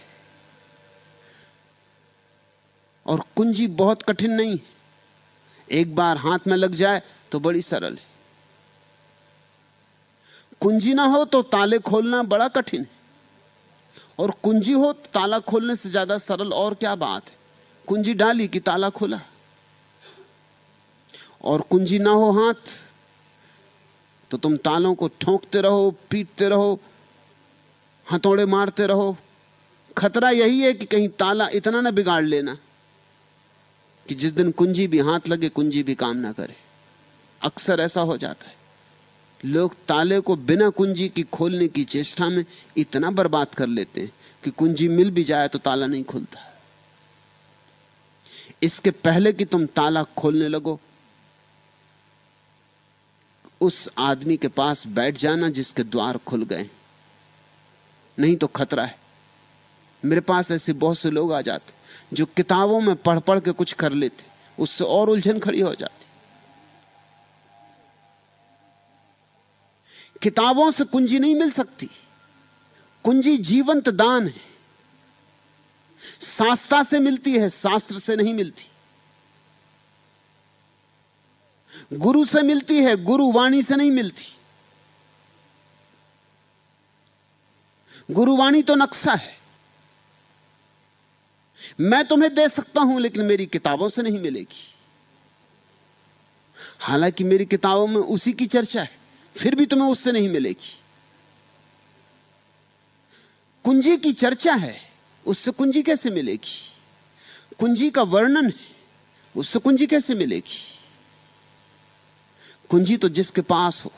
और कुंजी बहुत कठिन नहीं। एक बार हाथ में लग जाए तो बड़ी सरल है। कुंजी ना हो तो ताले खोलना बड़ा कठिन। है और कुंजी हो तो ताला खोलने से ज़्यादा सरल और क्या बात है? कुंजी डाली कि ताला खुला? और कुंजी ना हो हाथ तो तुम तालों को ठोंकते रहो, पीटते रहो, हथौड़े मारते रहो। खतरा यही है कि कहीं ताला इतना ना बिगाड़ लेना कि जिस दिन कुंजी भी हाथ लगे, कुंजी भी काम ना करे। अक्सर ऐसा हो जाता है। लोग ताले को बिना कुंजी की खोलने की चेष्टा में इतना बर्बाद कर लेते हैं कि कुंजी मिल भी जाए तो ताला नहीं खुलता। इसके पहले कि तुम ताला खोलने लगो, उस आदमी के पास बैठ जाना जिसके द्वार खुल गए। नहीं तो खतरा है। मेरे पास ऐसे बहुत से लोग आ जाते जो किताबों में पढ़ पढ़ के कुछ कर लेते उससे और उलझन खड़ी हो जाती किताबों से कुंजी नहीं मिल सकती। कुंजी जीवंत दान है। शास्त्रा से मिलती है, शास्त्र से नहीं मिलती। गुरु से मिलती है, गुरु वाणी से नहीं मिलती। गुरुवाणी तो नक्शा है। मैं तुम्हें दे सकता हूँ, लेकिन मेरी किताबों से नहीं मिलेगी। हालाँकि मेरी किताबों में उसी की चर्चा है। फिर भी तुम्हें उससे नहीं मिलेगी। कुंजी की चर्चा है, उससे कुंजी कैसे मिलेगी? कुंजी का वर्णन है, उससे कुंजी कैसे मिलेगी? कुंजी तो जिसके पास हो,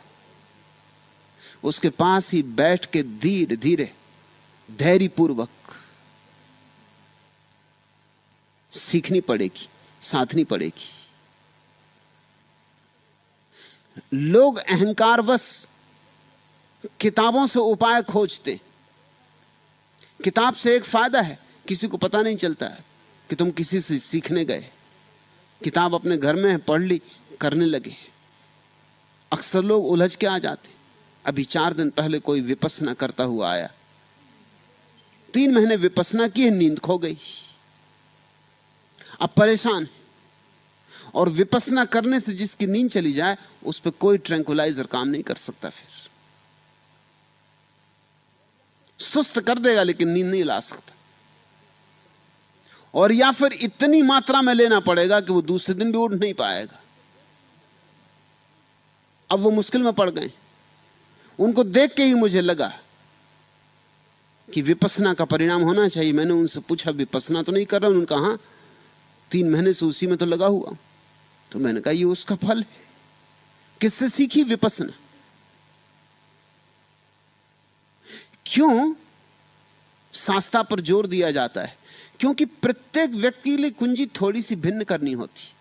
उसके पास ही बैठ के धीरे धीरे धैर्यपूर्वक सीखनी पड़ेगी, साधनी पड़ेगी। लोग अहंकारवश किताबों से उपाय खोजते। किताब से एक फ़ायदा है, किसी को पता नहीं चलता है कि तुम किसी से सीखने गए किताब अपने घर में पढ़ ली, करने लगे अक्सर लोग उलझ के आ जाते अभी चार दिन पहले कोई विपसना करता हुआ आया। तीन महीने विपसना की नींद खो गई। अब परेशान है। और विपसना करने से जिसकी नींद चली जाए, उस पर कोई ट्रैंकुलाइजर काम नहीं कर सकता फिर। सुस्त कर देगा, लेकिन नींद नहीं ला सकता। और या फिर इतनी मात्रा में लेना पड़ेगा कि वो दूसरे दिन भी उठ नहीं पाएगा। अब वो मुश्किल में पड़ गए। उनको देख के ही मुझे लगा कि विपसना का परिणाम होना चाहिए। मैंने उनसे पूछा, विपसना तो नहीं कर रहा? उन्होंने कहा तीन महीने से उसी में तो लगा हुआ। तो मैंने कहा, ये उसका फल है। किससे सीखी विपसना? क्यों शास्त्रा पर ज़ोर दिया जाता है? क्योंकि प्रत्येक व्यक्ति के लिए कुंजी थोड़ी सी भिन्न करनी होती।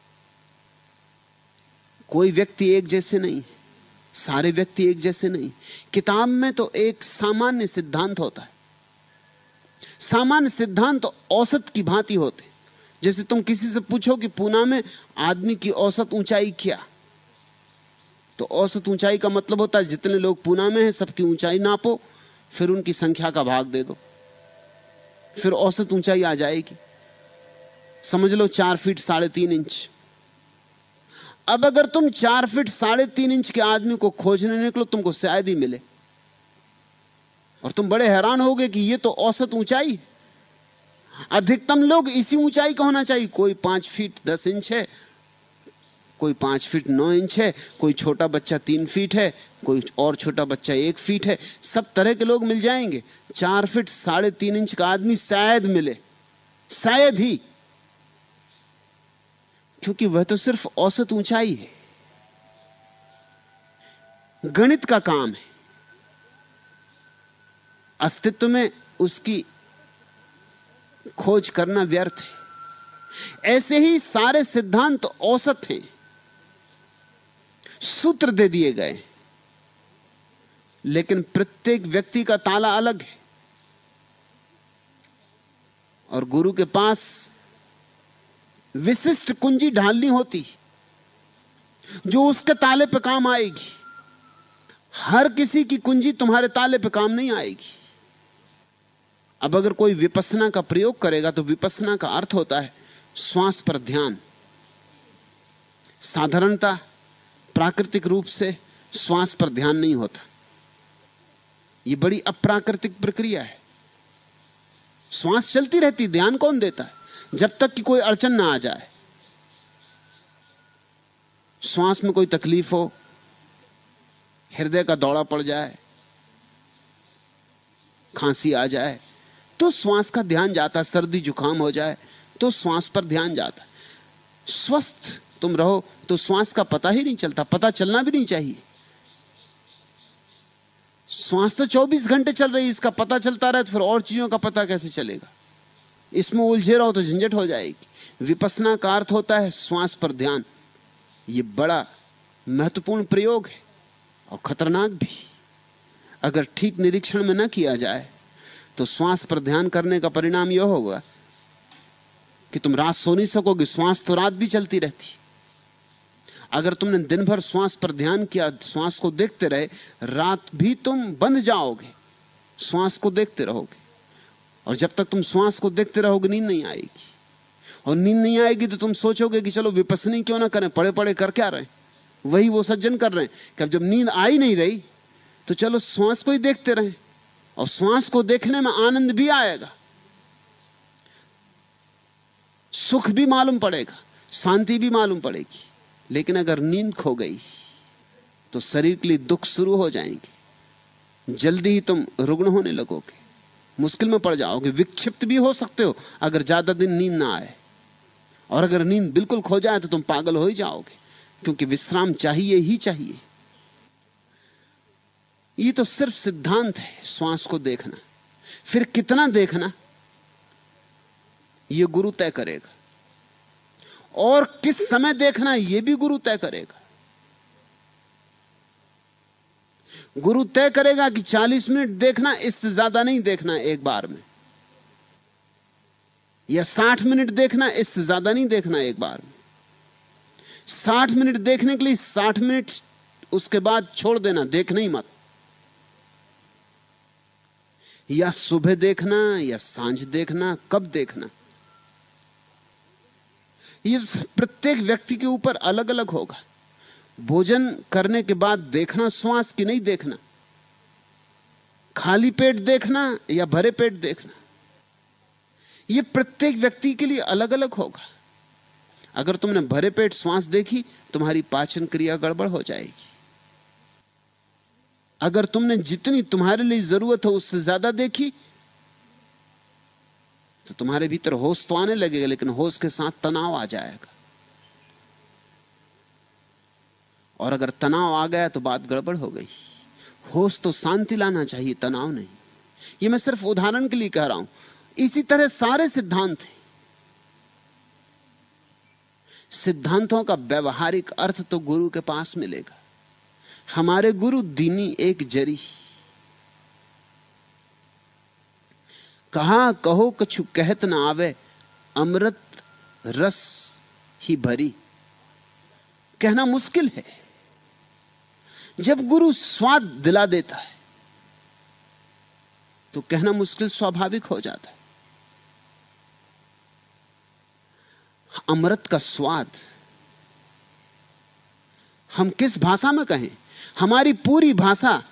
कोई व्यक्ति एक जैसे नहीं, सारे व्यक्ति एक जैसे नहीं। किताब में तो एक सामान्य सिद्धांत होता है। सामान्य सिद्धांत तो औसत की भांति होते। जैसे तुम किसी से पूछो कि पूना में आदमी की औसत ऊंचाई क्या? तो औसत ऊंचाई का मतलब होता है जितने लोग पूना में हैं, सबकी ऊंचाई नापो, फिर उनकी संख्या का भाग दे दो। फिर औसत ऊंचाई आ जाएगी। समझ लो चार फीट साढ़े तीन इंच। अब अगर तुम चार फीट साढ़े तीन इंच के आदमी को खोजने निकलो, तुमको शायद ही मिले। और तुम बड़े हैरान होगे कि ये तो औसत ऊंचाई है। अधिकतम लोग इसी ऊंचाई का होना चाहिए। कोई पाँच फीट दस इंच है, कोई पाँच फीट नौ इंच है, कोई छोटा बच्चा तीन फीट है, कोई और छोटा बच्चा एक फीट है, सब तरह के लोग मिल जाएँगे। चार फीट साढ़े तीन इंच का आदमी शायद मिले, शायद ही। क्योंकि वह तो सिर्फ़ औसत ऊंचाई है। गणित का काम है। अस्तित्व में उसकी खोज करना व्यर्थ है। ऐसे ही सारे सिद्धांत औसत हैं। सूत्र दे दिए गए। लेकिन प्रत्येक व्यक्ति का ताला अलग है। और गुरु के पास विशिष्ट कुंजी ढालनी होती। जो उसके ताले पे काम आएगी। हर किसी की कुंजी तुम्हारे ताले पे काम नहीं आएगी। अब अगर कोई विपसना का प्रयोग करेगा तो विपसना का अर्थ होता है श्वास पर ध्यान। साधारणता प्राकृतिक रूप से श्वास पर ध्यान नहीं होता। यह बड़ी अप्राकृतिक प्रक्रिया है। श्वास चलती रहती, ध्यान कौन देता? है जब तक कि कोई अड़चन ना आ जाए। श्वास में कोई तकलीफ़ हो, हृदय का दौड़ा पड़ जाए, खांसी आ जाए तो श्वास का ध्यान जाता सर्दी, जुकाम हो जाए तो श्वास पर ध्यान जाता स्वस्थ तुम रहो तो श्वास का पता ही नहीं चलता, पता चलना भी नहीं चाहिए। श्वास तो 24 घंटे चल रही इसका पता चलता रहे तो फिर और चीज़ों का पता कैसे चलेगा? इसमें उलझे रहो तो झंझट हो जाएगी। विपसना का अर्थ होता है, श्वास पर ध्यान। यह बड़ा महत्वपूर्ण प्रयोग है, और खतरनाक भी। अगर ठीक निरीक्षण में न किया जाए तो श्वास पर ध्यान करने का परिणाम यह होगा कि तुम रात सो नहीं सकोगे, श्वास तो रात भी चलती रहती। अगर तुमने दिन भर श्वास पर ध्यान किया, श्वास को देखते रहे, रात भी तुम बंद जाओगे, श्वास को देखते रहोगे। और जब तक तुम श्वास को देखते रहोगे, नींद नहीं आएगी। और नींद नहीं आएगी तो तुम सोचोगे कि चलो विपसनी क्यों ना करें पड़े पड़े कर क्या रहे वही वो सज्जन कर रहे हैं। कि अब जब नींद आई नहीं रही तो चलो श्वास को ही देखते रहें। और श्वास को देखने में आनंद भी आएगा। सुख भी मालूम पड़ेगा, शांति भी मालूम पड़ेगी। लेकिन अगर नींद खो गई तो शरीर के लिए दुख शुरू हो जाएँगे। जल्दी ही तुम रुग्ण होने लगोगे। मुश्किल में पड़ जाओगे, विक्षिप्त भी हो सकते हो, अगर ज़्यादा दिन नींद ना आए। और अगर नींद बिल्कुल खो जाए तो तुम पागल हो ही जाओगे, क्योंकि विश्राम चाहिए ही चाहिए। ये तो सिर्फ़ सिद्धांत है, श्वास को देखना। फिर कितना देखना? यह गुरु तय करेगा। और किस समय देखना यह भी गुरु तय करेगा। गुरु तय करेगा कि 40 मिनट देखना, इससे ज़्यादा नहीं देखना एक बार में। या 60 मिनट देखना, इससे ज़्यादा नहीं देखना एक बार में। 60 मिनट देखने के लिए 60 मिनट उसके बाद छोड़ देना, देखना ही मत। या सुबह देखना, या साँझ देखना, कब देखना। ये प्रत्येक व्यक्ति के ऊपर अलग अलग होगा। भोजन करने के बाद देखना, श्वास की नहीं देखना। खाली पेट देखना या भरे पेट देखना। यह प्रत्येक व्यक्ति के लिए अलग अलग होगा। अगर तुमने भरे पेट श्वास देखी, तुम्हारी पाचन क्रिया गड़बड़ हो जाएगी। अगर तुमने जितनी तुम्हारे लिए ज़रूरत हो उससे ज़्यादा देखी तो तुम्हारे भीतर होश तो आने लगेगा, लेकिन होश के साथ तनाव आ जाएगा। और अगर तनाव आ गया तो बात गड़बड़ हो गई। होश तो शांति लाना चाहिए, तनाव नहीं। ये मैं सिर्फ़ उदाहरण के लिए कह रहा हूँ। इसी तरह सारे सिद्धांत हैं। सिद्धांतों का व्यवहारिक अर्थ तो गुरु के पास मिलेगा। हमारे गुरु दीनी एक जरी। कहा कहो कछु कहत ना आवे, अमृत रस ही भरी। कहना मुश्किल है। जब गुरु स्वाद दिला देता है तो कहना मुश्किल स्वाभाविक हो जाता है। अमृत का स्वाद हम किस भाषा में कहें? हमारी पूरी भाषा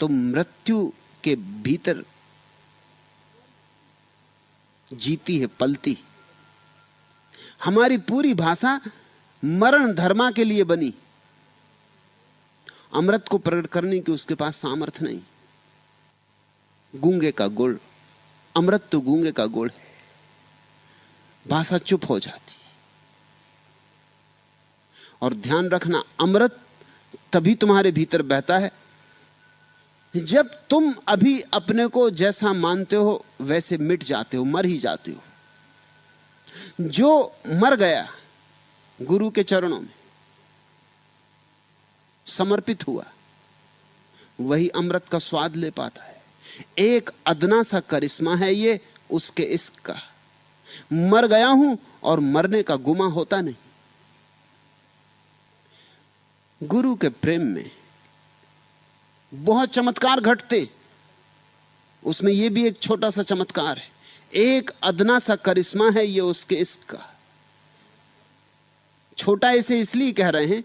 तो मृत्यु के भीतर जीती है, पलती हमारी पूरी भाषा मरण धर्मा के लिए बनी। अमृत को प्रकट करने की उसके पास सामर्थ्य नहीं। गूँगे का गुड़, अमृत तो गूँगे का गुड़ है। भाषा चुप हो जाती। और ध्यान रखना, अमृत तभी तुम्हारे भीतर बहता है। जब तुम अभी अपने को जैसा मानते हो, वैसे मिट जाते हो, मर ही जाते हो। जो मर गया, गुरु के चरणों में समर्पित हुआ, वही अमृत का स्वाद ले पाता है। एक अदना सा करिश्मा है ये, उसके इश्क का। मर गया हूँ और मरने का गुमा होता नहीं। गुरु के प्रेम में बहुत चमत्कार घटते। उसमें यह भी एक छोटा सा चमत्कार है। एक अदना सा करिश्मा है यह उसके इश्क का। छोटा इसे इसलिए कह रहे हैं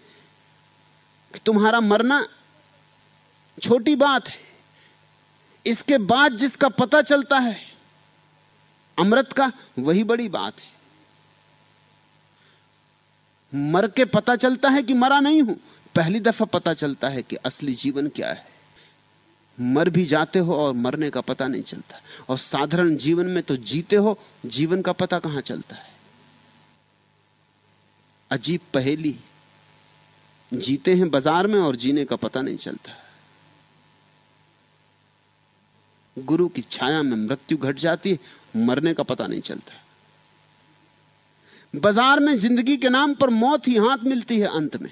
कि तुम्हारा मरना छोटी बात है। इसके बाद जिसका पता चलता है, अमृत का, वही बड़ी बात है। मर के पता चलता है कि मरा नहीं हूँ। पहली दफ़ा पता चलता है कि असली जीवन क्या है। मर भी जाते हो और मरने का पता नहीं चलता। और साधारण जीवन में तो जीते हो, जीवन का पता कहाँ चलता है? अजीब पहेली। जीते हैं बाज़ार में और जीने का पता नहीं चलता। गुरु की छाया में मृत्यु घट जाती है, मरने का पता नहीं चलता। बाज़ार में ज़िंदगी के नाम पर मौत ही हाथ मिलती है अंत में।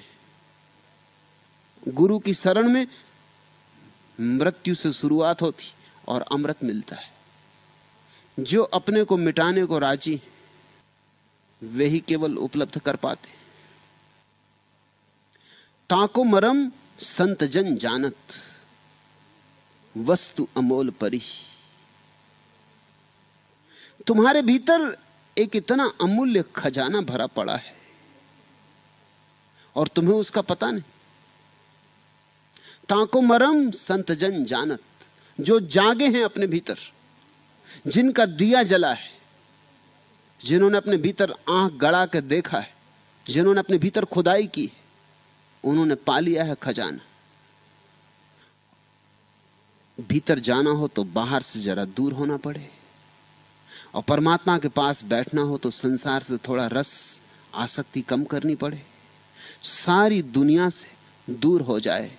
गुरु की शरण में मृत्यु से शुरुआत होती और अमृत मिलता है। जो अपने को मिटाने को राज़ी वे ही केवल उपलब्ध कर पाते ताको मरम संत जन जानत, वस्तु अमोल परी। तुम्हारे भीतर एक इतना अमूल्य खजाना भरा पड़ा है, और तुम्हें उसका पता नहीं। ताको मरम संत जन जानत, जो जागे हैं अपने भीतर, जिनका दिया जला है, जिन्होंने अपने भीतर आँख गड़ा के देखा है, जिन्होंने अपने भीतर खुदाई की उन्होंने पा लिया है खजाना। भीतर जाना हो तो बाहर से जरा दूर होना पड़े, और परमात्मा के पास बैठना हो तो संसार से थोड़ा रस, आसक्ति कम करनी पड़े, सारी दुनिया से दूर हो जाए।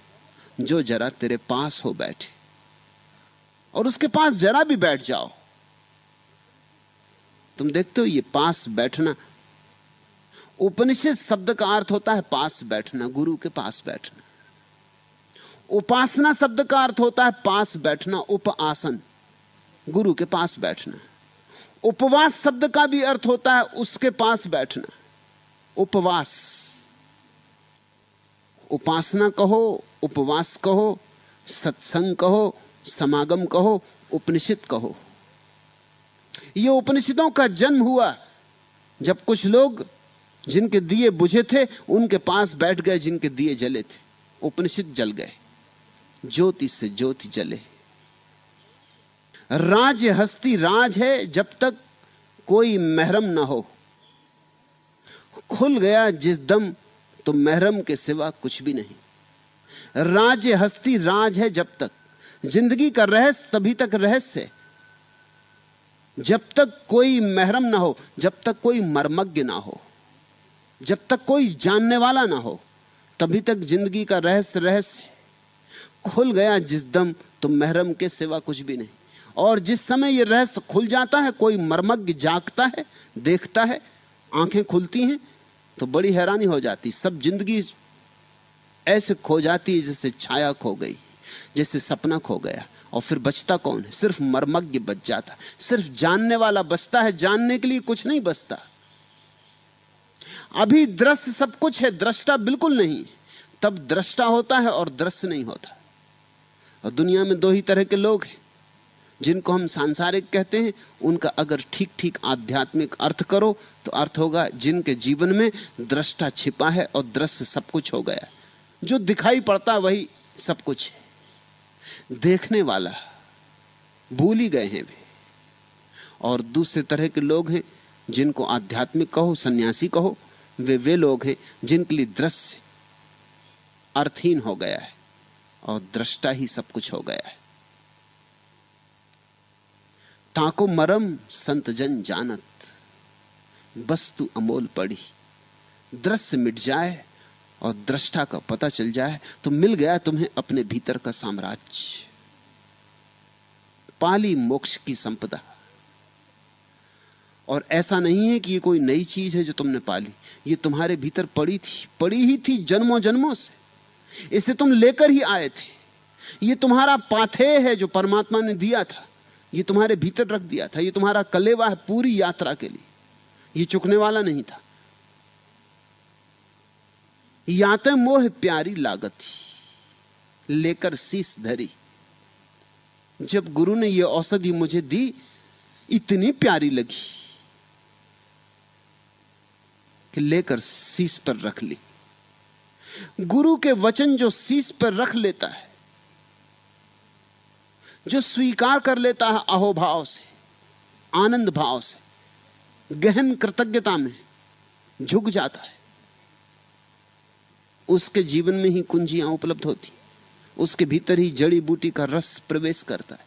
जो जरा तेरे पास हो बैठे। और उसके पास जरा भी बैठ जाओ। तुम देखते हो ये पास बैठना, उपनिषद शब्द का अर्थ होता है पास बैठना, गुरु के पास बैठना। उपासना शब्द का अर्थ होता है पास बैठना उप आसन गुरु के पास बैठना। उपवास शब्द का भी अर्थ होता है उसके पास बैठना। उपवास। उपासना कहो, उपवास कहो, सत्संग कहो, समागम कहो, उपनिषद कहो। ये उपनिषदों का जन्म हुआ जब कुछ लोग जिनके दिए बुझे थे, उनके पास बैठ गए, जिनके दिए जले थे। उपनिषद जल गए। ज्योति से ज्योति जले। राज हस्ती राज है जब तक कोई महरम ना हो। खुल गया जिस दम तो महरम के सिवा कुछ भी नहीं। राज हस्ती राज है जब तक। ज़िंदगी का रहस्य तभी तक रहस्य है। जब तक कोई महरम ना हो, जब तक कोई मर्मज्ञ ना हो, जब तक कोई जानने वाला ना हो, तभी तक ज़िंदगी का रहस्य रहस्य खुल गया जिस दम तो महरम के सिवा कुछ भी नहीं। और जिस समय यह रहस्य खुल जाता है, कोई मर्मज्ञ जागता है, देखता है, आँखें खुलती हैं तो बड़ी हैरानी हो जाती। सब ज़िंदगी ऐसे खो जाती जैसे छाया खो गई, जैसे सपना खो गया। और फिर बचता कौन है? सिर्फ़ मर्मज्ञ बच जाता। सिर्फ़ जानने वाला बचता है, जानने के लिए कुछ नहीं बचता। अभी दृश्य सब कुछ है, दृष्टा बिल्कुल नहीं। तब दृष्टा होता है और दृश्य नहीं होता। और दुनिया में दो ही तरह के लोग हैं। जिनको हम सांसारिक कहते हैं, उनका अगर ठीक ठीक आध्यात्मिक अर्थ करो तो अर्थ होगा जिनके जीवन में दृष्टा छिपा है और दृश्य सब कुछ हो गया। जो दिखाई पड़ता वही सब कुछ है। देखने वाला भूल ही गए हैं वे। और दूसरे तरह के लोग हैं, जिनको आध्यात्मिक कहो, सन्यासी कहो, वे वे लोग हैं, जिनके लिए दृश्य अर्थहीन हो गया है और दृष्टा ही सब कुछ हो गया है। ताको मरम संत जन जानत, वस्तु अमोल पड़ी। दृश्य मिट जाए और दृष्टा का पता चल जाए तो मिल गया तुम्हें अपने भीतर का साम्राज्य। पाली मोक्ष की संपदा। और ऐसा नहीं है कि ये कोई नई चीज़ है जो तुमने पाली। ये तुम्हारे भीतर पड़ी थी, पड़ी ही थी जन्मों जन्मों से। इसे तुम लेकर ही आए थे। ये तुम्हारा पाथे है जो परमात्मा ने दिया था। ये तुम्हारे भीतर रख दिया था, ये तुम्हारा कलेवा है पूरी यात्रा के लिए। ये चुकने वाला नहीं था। याते मोह प्यारी लागत थी, लेकर शीस धरी। जब गुरु ने यह औषधि मुझे दी, इतनी प्यारी लगी कि लेकर शीस पर रख ली। गुरु के वचन जो शीस पर रख लेता है जो स्वीकार कर लेता है अहोभाव से, आनंद भाव से, गहन कृतज्ञता में झुक जाता है। उसके जीवन में ही कुंजियाँ उपलब्ध होती, उसके भीतर ही जड़ी बूटी का रस प्रवेश करता है।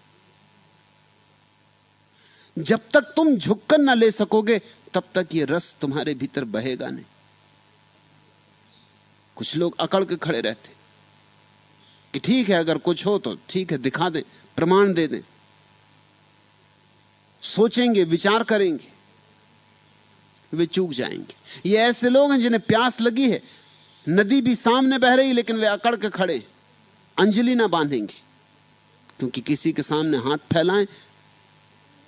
जब तक तुम झुककर ना ले सकोगे, तब तक यह रस तुम्हारे भीतर बहेगा नहीं। कुछ लोग अकड़ के खड़े रहते, कि ठीक है, अगर कुछ हो तो ठीक है, दिखा दें प्रमाण दे दें। सोचेंगे, विचार करेंगे, वे चूक जाएँगे। ये ऐसे लोग हैं जिन्हें प्यास लगी है। नदी भी सामने बह रही, लेकिन वे अकड़ के खड़े। अंजलि ना बांधेंगे, क्योंकि किसी के सामने हाथ फैलाएँ,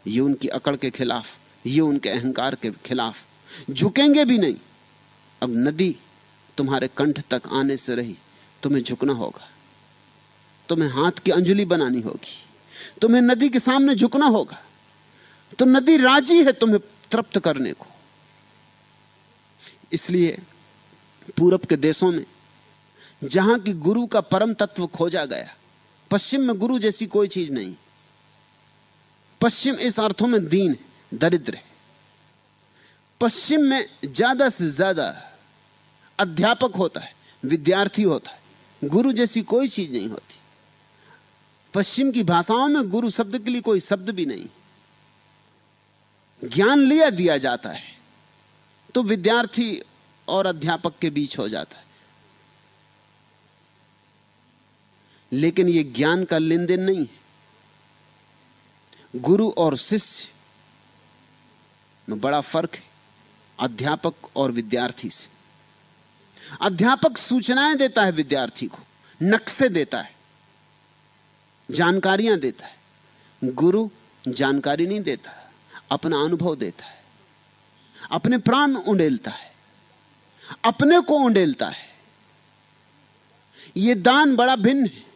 ये उनकी अकड़ के खिलाफ, ये उनके अहंकार के खिलाफ। झुकेंगे भी नहीं। अब नदी तुम्हारे कंठ तक आने से रही, तुम्हें झुकना होगा। तुम्हें हाथ की अंजलि बनानी होगी। तुम्हें नदी के सामने झुकना होगा। तो नदी राज़ी है तुम्हें तृप्त करने को। इसलिए पूरब के देशों में, जहाँ की गुरु का परम तत्व खोजा गया, पश्चिम में गुरु जैसी कोई चीज़ नहीं। पश्चिम इस अर्थों में दीन दरिद्र है। पश्चिम में ज़्यादा से ज़्यादा अध्यापक होता है, विद्यार्थी होता है, गुरु जैसी कोई चीज़ नहीं होती। पश्चिम की भाषाओं में गुरु शब्द के लिए कोई शब्द भी नहीं। ज्ञान लिया दिया जाता है तो विद्यार्थी और अध्यापक के बीच हो जाता है। लेकिन यह ज्ञान का लेन देन नहीं है। गुरु और शिष्य में बड़ा फ़र्क है, अध्यापक और विद्यार्थी से। अध्यापक सूचनाएँ देता है विद्यार्थी को, नक्शे देता है। जानकारियाँ देता है। गुरु जानकारी नहीं देता अपना अनुभव देता है। अपने प्राण उंडेलता है, अपने को उंडेलता है। यह दान बड़ा भिन्न है।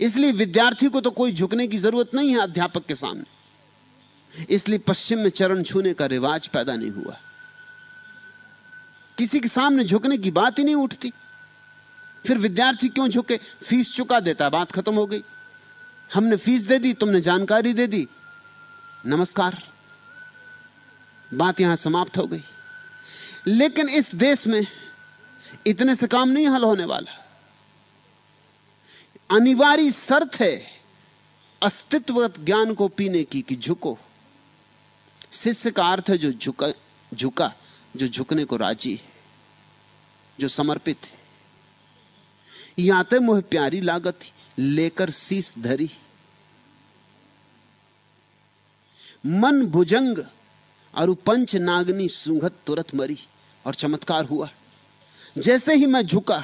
इसलिए विद्यार्थी को तो कोई झुकने की ज़रूरत नहीं है अध्यापक के सामने। इसलिए पश्चिम में चरण छूने का रिवाज पैदा नहीं हुआ। किसी के सामने झुकने की बात ही नहीं उठती। फिर विद्यार्थी क्यों झुके? फ़ीस चुका देता, बात खत्म हो गई। हमने फ़ीस दे दी, तुमने जानकारी दे दी। नमस्कार। बात यहाँ समाप्त हो गई। लेकिन इस देश में इतने से काम नहीं हल होने वाला। अनिवार्य शर्त है अस्तित्वगत ज्ञान को पीने की कि झुको। शिष्य का अर्थ है जो झुका झुका, जो झुकने को राज़ी है, जो समर्पित है। याते मोह प्यारी लागत लेकर शीस धरी। मन भुजंग और पंच नागनी सुंघत तुरत मरी, और चमत्कार हुआ। जैसे ही मैं झुका,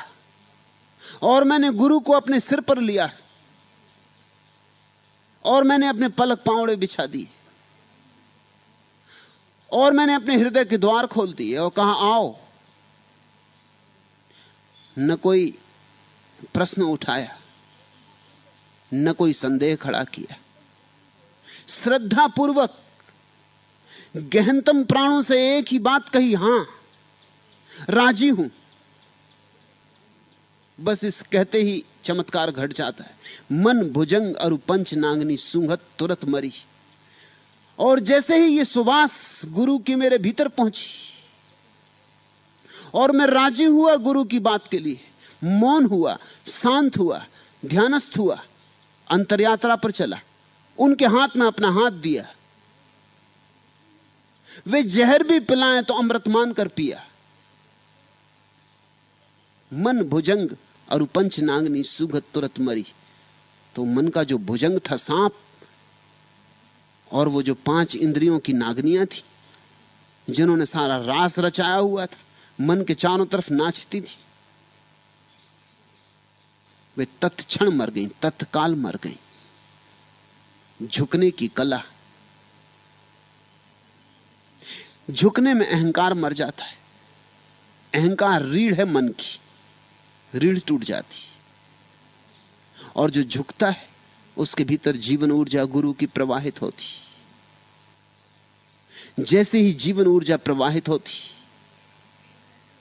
और मैंने गुरु को अपने सिर पर लिया, और मैंने अपने पलक पावड़े बिछा दिए, और मैंने अपने हृदय के द्वार खोल दिए, और कहा, आओ, न कोई प्रश्न उठाया। न कोई संदेह खड़ा किया। श्रद्धा पूर्वक गहनतम प्राणों से एक ही बात कही, हाँ, राज़ी हूँ। बस इस कहते ही चमत्कार घट जाता है। मन भुजंग और पंच नांगनी सुंगत तुरंत मरी। और जैसे ही ये सुवास गुरु की मेरे भीतर पहुँची, और मैं राज़ी हुआ गुरु की बात के लिए मौन हुआ, शांत हुआ, ध्यानस्थ हुआ, अंतरयात्रा पर चला। उनके हाथ में अपना हाथ दिया। वे जहर भी पिलाएँ तो अमृत मान कर पिया। मन भुजंग और पंच नांगनी सुगत तुरत मरी। तो मन का जो भुजंग था सांप, और वो जो पाँच इंद्रियों की नागनियाँ थी, जिन्होंने सारा रास रचाया हुआ था, मन के चारों तरफ़ नाचती थी। वे तत्क्षण मर गई, तत्काल मर गई। झुकने की कला। झुकने में अहंकार मर जाता है। अहंकार रीढ़ है मन की, रीढ़ टूट जाती और जो झुकता है, उसके भीतर जीवन ऊर्जा गुरु की प्रवाहित होती जैसे ही जीवन ऊर्जा प्रवाहित होती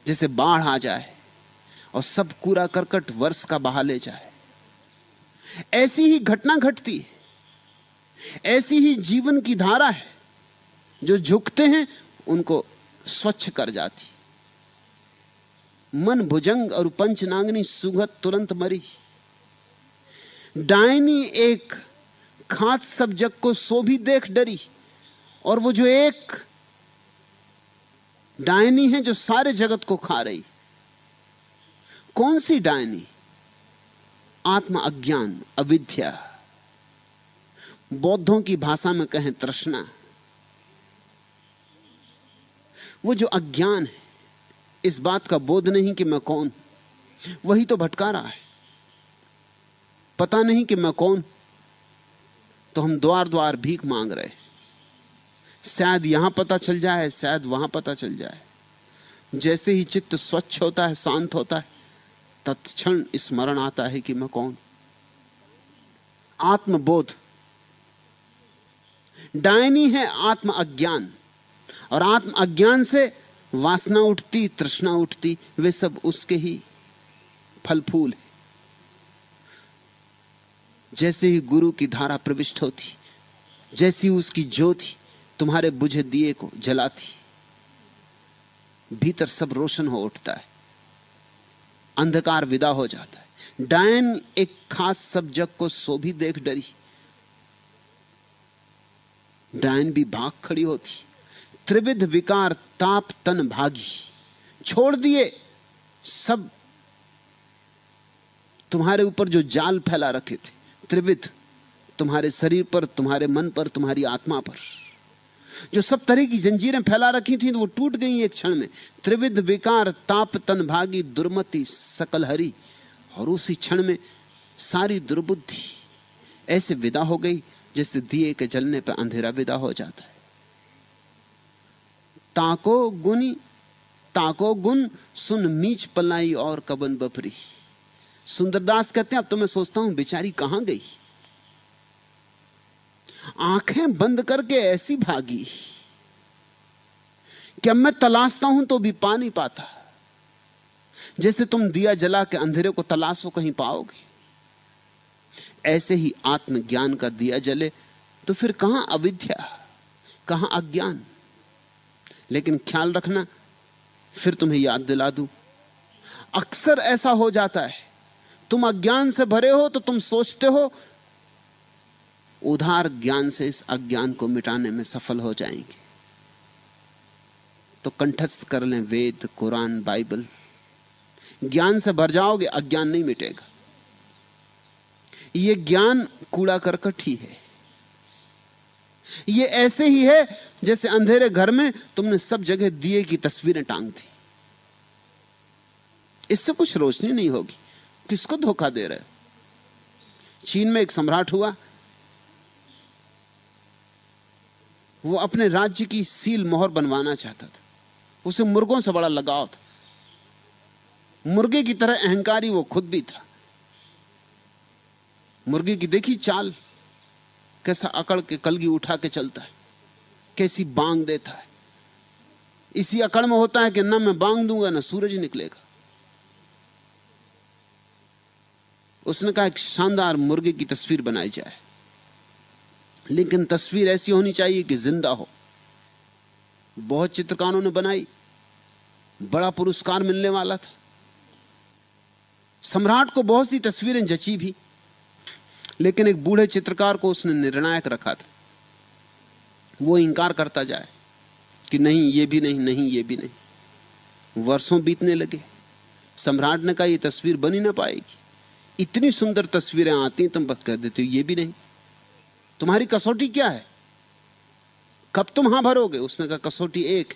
जैसे बाढ़ आ जाए और सब कूड़ा करकट वर्ष का बहा ले जाए। ऐसी ही घटना घटती है। ऐसी ही जीवन की धारा है। जो झुकते हैं, उनको स्वच्छ कर जाती। मन भुजंग और पंचनांगनी सुगत तुरंत मरी। डायनी एक खात सब जग को सो भी देख डरी। और वो जो एक डायनी है, जो सारे जगत को खा रही। कौन सी डायनी? आत्म अज्ञान, अविद्या। बौद्धों की भाषा में कहें तृष्णा। वो जो अज्ञान है, इस बात का बोध नहीं कि मैं कौन। वही तो भटका रहा है। पता नहीं कि मैं कौन। तो हम द्वार द्वार भीख मांग रहे शायद यहाँ पता चल जाए, शायद वहाँ पता चल जाए। जैसे ही चित्त स्वच्छ होता है, शांत होता है। तत्क्षण स्मरण आता है कि मैं कौन? आत्मबोध। डायनी है आत्म अज्ञान और आत्म अज्ञान से वासना उठती, तृष्णा उठती, वे सब उसके ही फल फूल है। जैसे ही गुरु की धारा प्रविष्ट होती, जैसी उसकी ज्योति तुम्हारे बुझे दिए को जलाती, भीतर सब रोशन हो उठता है। अंधकार विदा हो जाता है। डायन एक खास सब जग को सो भी देख डरी। डायन भी भाग खड़ी होती। त्रिविध विकार ताप तन भागी। छोड़ दिए सब। तुम्हारे ऊपर जो जाल फैला रखे थे, त्रिविध, तुम्हारे शरीर पर, तुम्हारे मन पर, तुम्हारी आत्मा पर। जो सब तरह की जंजीरें फैला रखी थी तो वो टूट गई एक क्षण में। त्रिविध विकार, ताप तन भागी दुर्मति सकल हरी और उसी क्षण में सारी दुर्बुद्धि ऐसे विदा हो गई जैसे दिए के जलने पर अंधेरा विदा हो जाता है। ताको गुनी ताको गुन सुन मीच पलाई और कबन बफरी। सुंदरदास कहते हैं, अब तो मैं सोचता हूँ, बेचारी कहाँ गई? आँखें बंद करके ऐसी भागी कि अब मैं तलाशता हूँ तो भी पा नहीं पाता। जैसे तुम दिया जला के अंधेरे को तलाशो कहीं पाओगे। ऐसे ही आत्मज्ञान का दिया जले तो फिर कहाँ अविद्या, कहाँ अज्ञान? लेकिन ख्याल रखना, फिर तुम्हें याद दिला दूँ। अक्सर ऐसा हो जाता है। तुम अज्ञान से भरे हो तो तुम सोचते हो उधार ज्ञान से इस अज्ञान को मिटाने में सफल हो जाएँगे। तो कंठस्थ कर लें वेद, कुरान, बाइबल। ज्ञान से भर जाओगे, अज्ञान नहीं मिटेगा। यह ज्ञान कूड़ा करकट ही है। यह ऐसे ही है जैसे अंधेरे घर में तुमने सब जगह दिए की तस्वीरें टांग दी। इससे कुछ रोशनी नहीं होगी। किसको धोखा दे रहे हो? चीन में एक सम्राट हुआ वो अपने राज्य की सील मोहर बनवाना चाहता था। उसे मुर्गों से बड़ा लगाव था। मुर्गे की तरह अहंकारी वो खुद भी था। मुर्गे की देखी चाल कैसा अकड़ के कलगी उठा के चलता है, कैसी बांग देता है। इसी अकड़ में होता है कि ना मैं बांग दूँगा, ना सूरज निकलेगा। उसने कहा, एक शानदार मुर्गे की तस्वीर बनाई जाए। लेकिन तस्वीर ऐसी होनी चाहिए कि ज़िंदा हो। बहुत चित्रकारों ने बनाई। बड़ा पुरस्कार मिलने वाला था। सम्राट को बहुत सी तस्वीरें जची भी, लेकिन एक बूढ़े चित्रकार को उसने निर्णायक रखा था। वो इंकार करता जाए कि नहीं, ये भी नहीं नहीं, ये भी नहीं। वर्षों बीतने लगे। सम्राट ने कहा, ये तस्वीर बनी ना पाएगी। इतनी सुंदर तस्वीरें आती तुम बस कह देते हो, ये भी नहीं। तुम्हारी कसौटी क्या है? कब तुम हाँ भरोगे? उसने कहा, कसौटी एक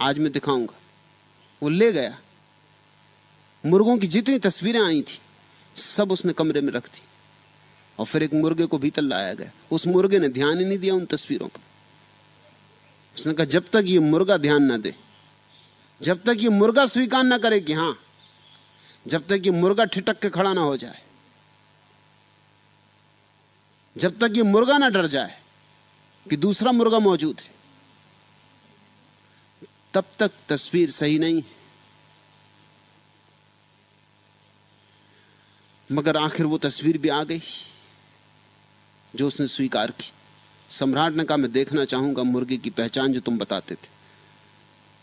आज मैं दिखाऊँगा। वो ले गया। मुर्गों की जितनी तस्वीरें आई थी, सब उसने कमरे में रख दी। और फिर एक मुर्गे को भीतर लाया गया। उस मुर्गे ने ध्यान ही नहीं दिया उन तस्वीरों पर। उसने कहा, जब तक ये मुर्गा ध्यान ना दे, जब तक ये मुर्गा स्वीकार ना करे कि हाँ, जब तक ये मुर्गा ठिटक के खड़ा ना हो जाए जब तक ये मुर्गा ना डर जाए कि दूसरा मुर्गा मौजूद है, तब तक तस्वीर सही नहीं है। मगर आखिर वो तस्वीर भी आ गई, जो उसने स्वीकार की। सम्राट ने कहा, मैं देखना चाहूँगा मुर्गे की पहचान जो तुम बताते थे।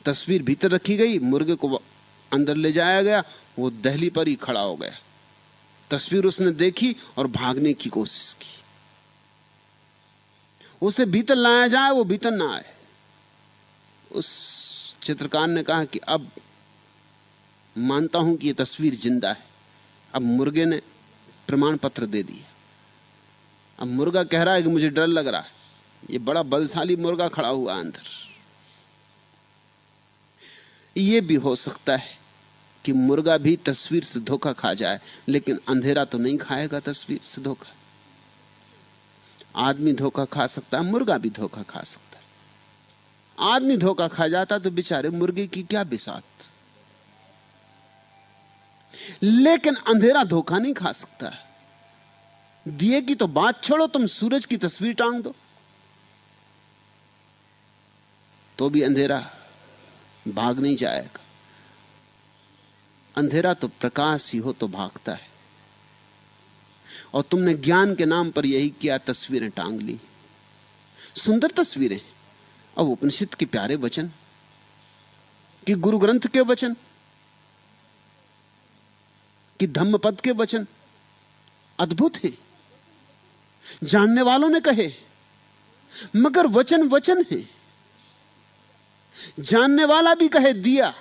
तस्वीर भीतर रखी गई, मुर्गे को अंदर ले जाया गया, वो दहली पर ही खड़ा हो गया। तस्वीर उसने देखी और भागने की कोशिश की। उसे भीतर लाया जाए, वो भीतर ना आए। उस चित्रकार ने कहा कि अब मानता हूँ कि यह तस्वीर ज़िंदा है। अब मुर्गे ने प्रमाण पत्र दे दिया। अब मुर्गा कह रहा है कि मुझे डर लग रहा है। ये बड़ा बलशाली मुर्गा खड़ा हुआ अंदर। यह भी हो सकता है कि मुर्गा भी तस्वीर से धोखा खा जाए, लेकिन अंधेरा तो नहीं खाएगा तस्वीर से धोखा। आदमी धोखा खा सकता है मुर्गा भी धोखा खा सकता। है आदमी धोखा खा जाता तो बेचारे मुर्गे की क्या बिसात। लेकिन अंधेरा धोखा नहीं खा सकता। दिए की तो बात छोड़ो, तुम सूरज की तस्वीर टांग दो। तो भी अंधेरा भाग नहीं जाएगा। अंधेरा तो प्रकाश ही हो तो भागता है। और तुमने ज्ञान के नाम पर यही किया, तस्वीरें टांग ली। सुंदर तस्वीरें अब उपनिषद के प्यारे वचन, कि गुरु ग्रंथ के वचन, कि धम्मपद के वचन अद्भुत हैं। जानने वालों ने कहे, मगर वचन वचन है। जानने वाला भी कहे, दिया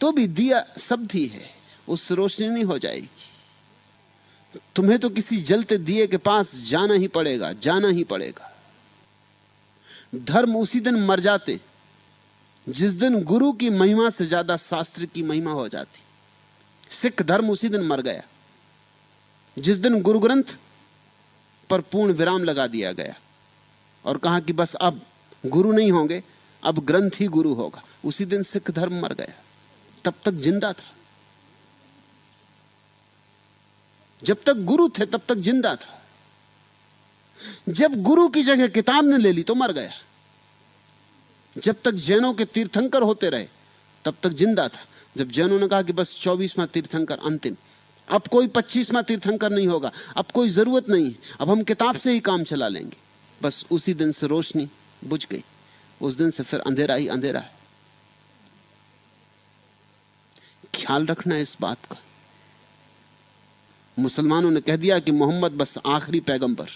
तो भी दिया शब्द ही है। उससे रोशनी नहीं हो जाएगी। तुम्हें तो किसी जलते दिए के पास जाना ही पड़ेगा, जाना ही पड़ेगा। धर्म उसी दिन मर जाते, जिस दिन गुरु की महिमा से ज़्यादा शास्त्र की महिमा हो जाती। सिख धर्म उसी दिन मर गया, जिस दिन गुरु ग्रंथ पर पूर्ण विराम लगा दिया गया और कहा कि बस अब गुरु नहीं होंगे, अब ग्रंथ ही गुरु होगा। उसी दिन सिख धर्म मर गया, तब तक ज़िंदा था। जब तक गुरु थे तब तक ज़िंदा था। जब गुरु की जगह किताब ने ले ली तो मर गया। जब तक जैनों के तीर्थंकर होते रहे, तब तक ज़िंदा था। जब जैनों ने कहा कि बस चौबीसवां तीर्थंकर अंतिम, अब कोई पच्चीसवां तीर्थंकर नहीं होगा, अब कोई ज़रूरत नहीं अब हम किताब से ही काम चला लेंगे। बस उसी दिन से रोशनी बुझ गई। उस दिन से फिर अंधेरा ही अंधेरा है। ख्याल रखना इस बात का। मुसलमानों ने कह दिया कि मोहम्मद बस आखिरी पैगंबर,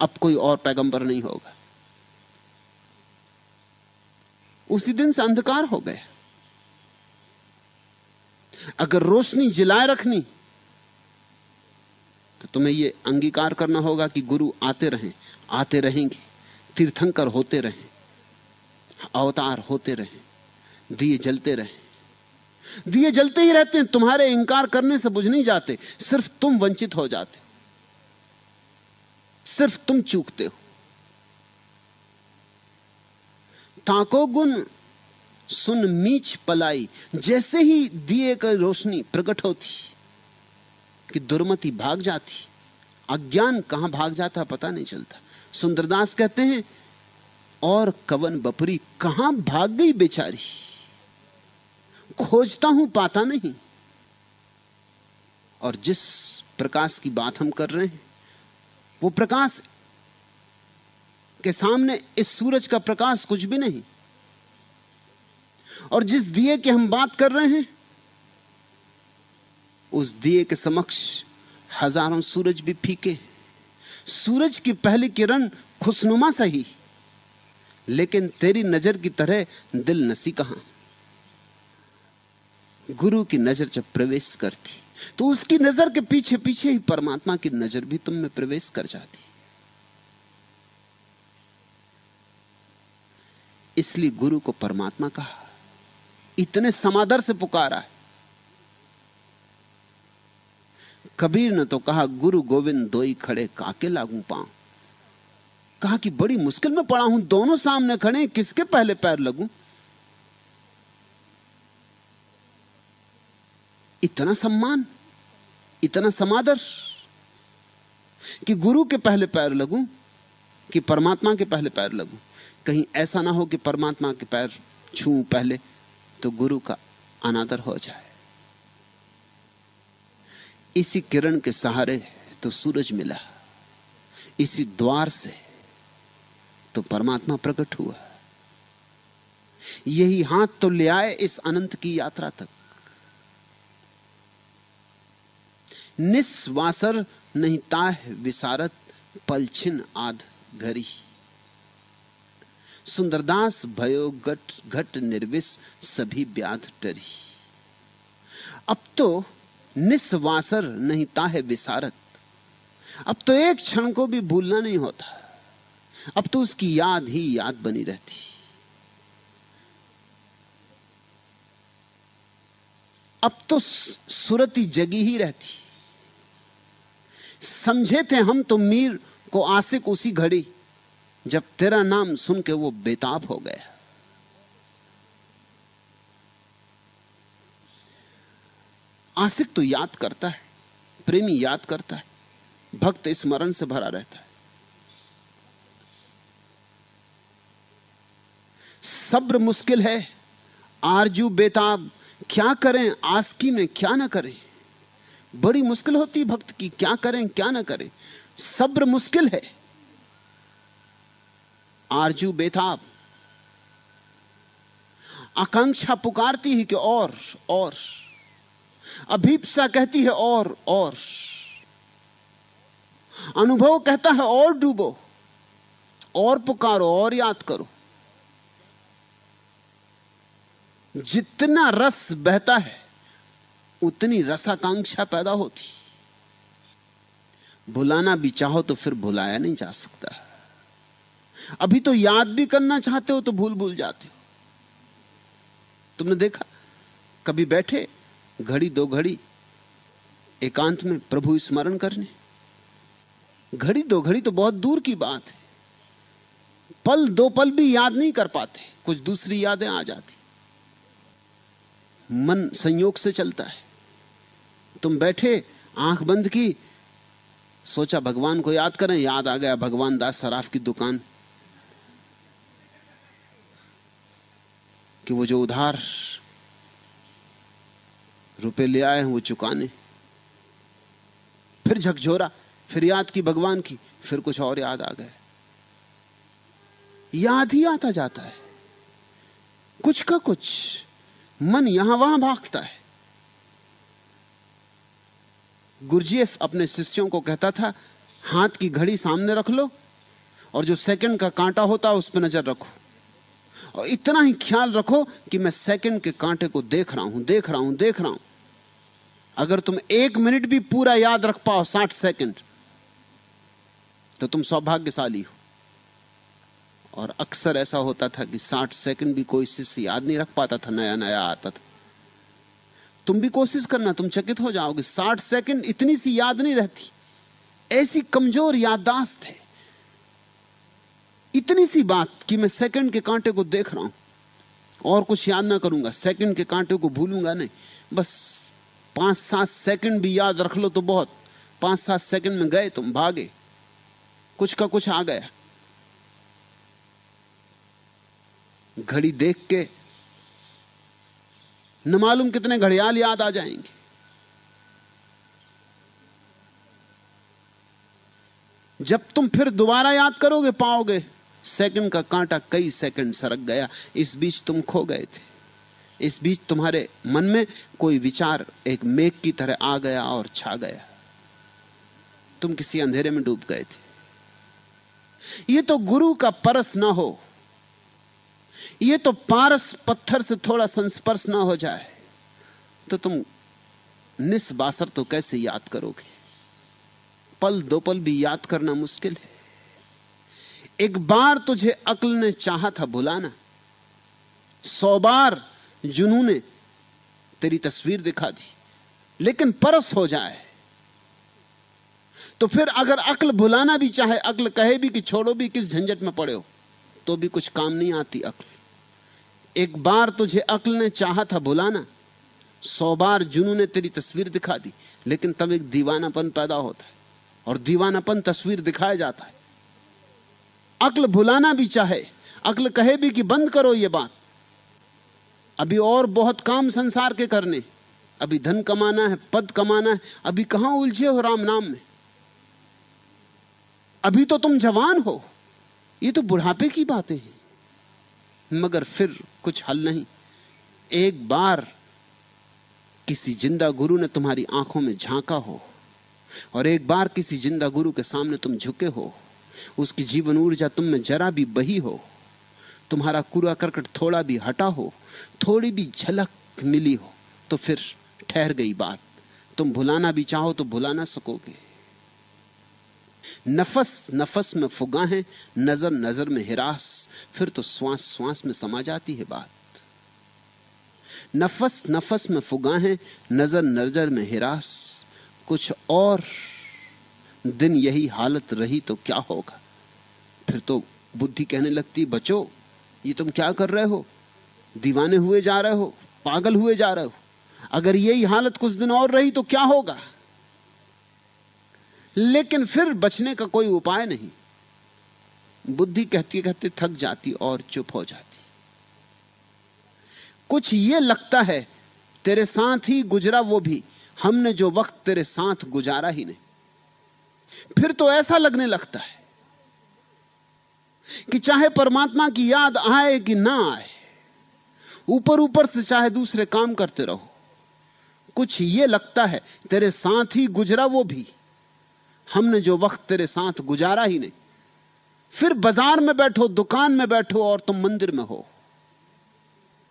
अब कोई और पैगंबर नहीं होगा। उसी दिन से अंधकार हो गया। अगर रोशनी जिलाए रखनी तो तुम्हें यह अंगीकार करना होगा कि गुरु आते रहें, आते रहेंगे, तीर्थंकर होते रहें, अवतार होते रहें, दिए जलते रहें। दिए जलते ही रहते हैं, तुम्हारे इंकार करने से बुझ नहीं जाते। सिर्फ़ तुम वंचित हो जाते। सिर्फ़ तुम चूकते हो। ताको गुन सुन मीच पलाई। जैसे ही दिए का रोशनी प्रकट होती, कि दुर्मति भाग जाती, अज्ञान कहाँ भाग जाता पता नहीं चलता। सुंदरदास कहते हैं, और कवन बपरी कहाँ भाग गई बेचारी? खोजता हूँ, पाता नहीं। और जिस प्रकाश की बात हम कर रहे हैं, वो प्रकाश के सामने इस सूरज का प्रकाश कुछ भी नहीं। और जिस दिए की हम बात कर रहे हैं, उस दिए के समक्ष हज़ारों सूरज भी फीके। सूरज की पहली किरण खुशनुमा सही, लेकिन तेरी नज़र की तरह दिल नसी कहाँ? गुरु की नज़र जब प्रवेश करती तो उसकी नज़र के पीछे पीछे ही परमात्मा की नज़र भी तुम में प्रवेश कर जाती। इसलिए गुरु को परमात्मा कहा इतने समादर से पुकारा है। कबीर ने तो कहा, गुरु गोविंद दोई खड़े, काके लागू पाऊँ कहा कि, बड़ी मुश्किल में पड़ा हूँ, दोनों सामने खड़े किसके पहले पैर लगूं? इतना सम्मान, इतना समादर कि गुरु के पहले पैर लगूं, कि परमात्मा के पहले पैर लगूं। कहीं ऐसा ना हो कि परमात्मा के पैर छू पहले तो गुरु का अनादर हो जाए। इसी किरण के सहारे तो सूरज मिला, इसी द्वार से तो परमात्मा प्रकट हुआ। यही हाथ तो ले आए इस अनंत की यात्रा तक। निस्वासर नहीं ताह विसारत पलछिन आध घरी। सुंदरदास भयो घट घट निर्विस सभी व्याध टरी। अब तो निस्वासर नहीं ताहे विसारत। अब तो एक क्षण को भी भूलना नहीं होता। अब तो उसकी याद ही याद बनी रहती। अब तो सुरती जगी ही रहती। समझे थे हम तो मीर को आसिक उसी घड़ी, जब तेरा नाम सुन के वो बेताब हो गया। आसिक तो याद करता है, प्रेमी याद करता है, भक्त स्मरण से भरा रहता है। सब्र मुश्किल है, आरज़ू बेताब, क्या करें, आसकी में क्या ना करें। बड़ी मुश्किल होती भक्त की, क्या करें, क्या ना करें। सब्र मुश्किल है। आरज़ू बेताब। आकांक्षा पुकारती है कि और और। अभीपसा कहती है और और। अनुभव कहता है और डूबो। और पुकारो, और याद करो। जितना रस बहता है उतनी रसाकांक्षा पैदा होती। भुलाना भी चाहो तो फिर भुलाया नहीं जा सकता। अभी तो याद भी करना चाहते हो तो भूल भूल जाते हो। तुमने देखा? कभी बैठे, घड़ी दो घड़ी, एकांत में प्रभु स्मरण करने। घड़ी दो घड़ी तो बहुत दूर की बात है। पल दो पल भी याद नहीं कर पाते। कुछ दूसरी यादें आ जाती। मन संयोग से चलता है। तुम बैठे, आँख बंद की, सोचा भगवान को याद करें, याद आ गया भगवान दास सराफ की दुकान। कि वो जो उधार रुपए ले आए हैं, वो चुकाने। फिर झकझोरा, फिर याद की भगवान की, फिर कुछ और याद आ गए याद ही आता जाता है। कुछ का कुछ, मन यहाँ वहाँ भागता है। गुरजीएफ अपने शिष्यों को कहता था, हाथ की घड़ी सामने रख लो और जो सेकंड का कांटा होता है उस पर नज़र रखो। और इतना ही ख्याल रखो कि मैं सेकंड के कांटे को देख रहा हूँ, देख रहा हूँ, देख रहा हूँ। अगर तुम एक मिनट भी पूरा याद रख पाओ साठ सेकंड तो तुम सौभाग्यशाली हो। और अक्सर ऐसा होता था कि साठ सेकंड भी कोई शिष्य याद नहीं रख पाता था नया नया आता था। तुम भी कोशिश करना, तुम चकित हो जाओगे। साठ सेकंड इतनी सी याद नहीं रहती। ऐसी कमज़ोर याददाश्त है। इतनी सी बात कि मैं सेकंड के कांटे को देख रहा हूँ। और कुछ याद ना करूँगा। सेकंड के कांटे को भूलूँगा नहीं। बस पाँच सात सेकंड भी याद रख लो तो बहुत। पाँच सात सेकंड में गए तुम, भागे। कुछ का कुछ आ गया। घड़ी देख के न मालूम कितने घड़ियाल याद आ जाएँगे। जब तुम फिर दोबारा याद करोगे, पाओगे, सेकंड का कांटा कई सेकंड सरक गया। इस बीच तुम खो गए थे। इस बीच तुम्हारे मन में कोई विचार एक मेघ की तरह आ गया और छा गया। तुम किसी अंधेरे में डूब गए थे। यह तो गुरु का परस ना हो। यह तो पारस पत्थर से थोड़ा संस्पर्श ना हो जाए तो तुम निस्बासर तो कैसे याद करोगे? पल दो पल भी याद करना मुश्किल है। एक बार तुझे अक्ल ने चाहा था भुलाना। सौ बार जुनू ने तेरी तस्वीर दिखा दी, लेकिन परस हो जाए। तो फिर अगर अक्ल भुलाना भी चाहे, अक्ल कहे भी कि छोड़ो भी, किस झंझट में पड़े हो? तो भी कुछ काम नहीं आती अक्ल। एक बार तुझे अक्ल ने चाहा था बुलाना, सौ बार जुनू ने तेरी तस्वीर दिखा दी, लेकिन तब एक दीवानापन पैदा होता है और दीवानापन तस्वीर दिखाया जाता है। अक्ल भुलाना भी चाहे, अक्ल कहे भी कि बंद करो यह बात। अभी और बहुत काम संसार के करने, अभी धन कमाना है, पद कमाना है, अभी कहाँ उलझे हो राम नाम में? अभी तो तुम जवान हो। ये तो बुढ़ापे की बातें हैं। मगर फिर कुछ हल नहीं। एक बार किसी ज़िंदा गुरु ने तुम्हारी आँखों में झांका हो, और एक बार किसी ज़िंदा गुरु के सामने तुम झुके हो, उसकी जीवन ऊर्जा तुम में जरा भी बही हो, तुम्हारा कूड़ा करकट थोड़ा भी हटा हो, थोड़ी भी झलक मिली हो तो फिर ठहर गई बात। तुम भुलाना भी चाहो तो भुला ना सकोगे। नफस नफस में फुगा है, नज़र नज़र में हिरास, फिर तो श्वास श्वास में समा जाती है बात। नफस नफस में फुगा है, नज़र नज़र में हिरास, कुछ और दिन यही हालत रही तो क्या होगा? फिर तो बुद्धि कहने लगती, बचो, ये तुम क्या कर रहे हो? दीवाने हुए जा रहे हो, पागल हुए जा रहे हो। अगर यही हालत कुछ दिन और रही तो क्या होगा? लेकिन फिर बचने का कोई उपाय नहीं। बुद्धि कहती कहते थक जाती और चुप हो जाती। कुछ ये लगता है, तेरे साथ ही गुजरा वो भी, हमने जो वक्त तेरे साथ गुजारा ही नहीं। फिर तो ऐसा लगने लगता है कि चाहे परमात्मा की याद आए कि ना आए, ऊपर ऊपर से चाहे दूसरे काम करते रहो, कुछ ये लगता है, तेरे साथ ही गुजरा वो भी हमने जो वक्त तेरे साथ गुजारा ही नहीं। फिर बाज़ार में बैठो, दुकान में बैठो और तुम मंदिर में हो।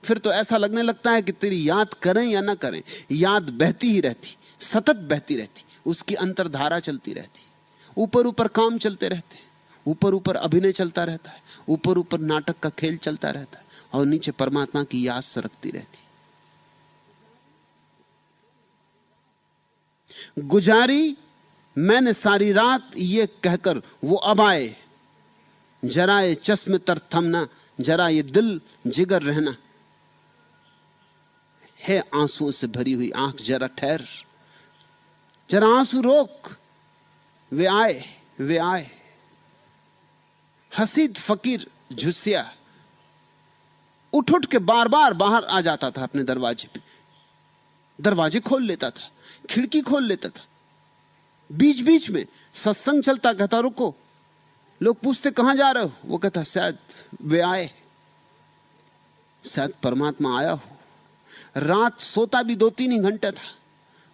फिर तो ऐसा लगने लगता है कि तेरी याद करें या ना करें, याद बहती ही रहती, सतत बहती रहती, उसकी अंतरधारा चलती रहती। ऊपर ऊपर काम चलते रहते ऊपर ऊपर अभिनय चलता रहता है, ऊपर ऊपर नाटक का खेल चलता रहता है और नीचे परमात्मा की याद सरकती रहती। गुजारी मैंने सारी रात ये कहकर वो अब आए जरा ये चश्मे तर थमना, जरा ये दिल जिगर रहना। है आंसुओं से भरी हुई आँख, जरा ठहर। जरा आँसू रोक। वे आए वे आए। हसीद फकीर झुसिया। उठ उठ के बार बार बाहर आ जाता था अपने दरवाजे पे। दरवाजे खोल लेता था, खिड़की खोल लेता था। बीच बीच में सत्संग चलता, कहता, रुको। लोग पूछते, कहाँ जा रहे हो? वो कहता, शायद वे आए शायद परमात्मा आया हो। रात सोता भी दो तीन ही घंटे था।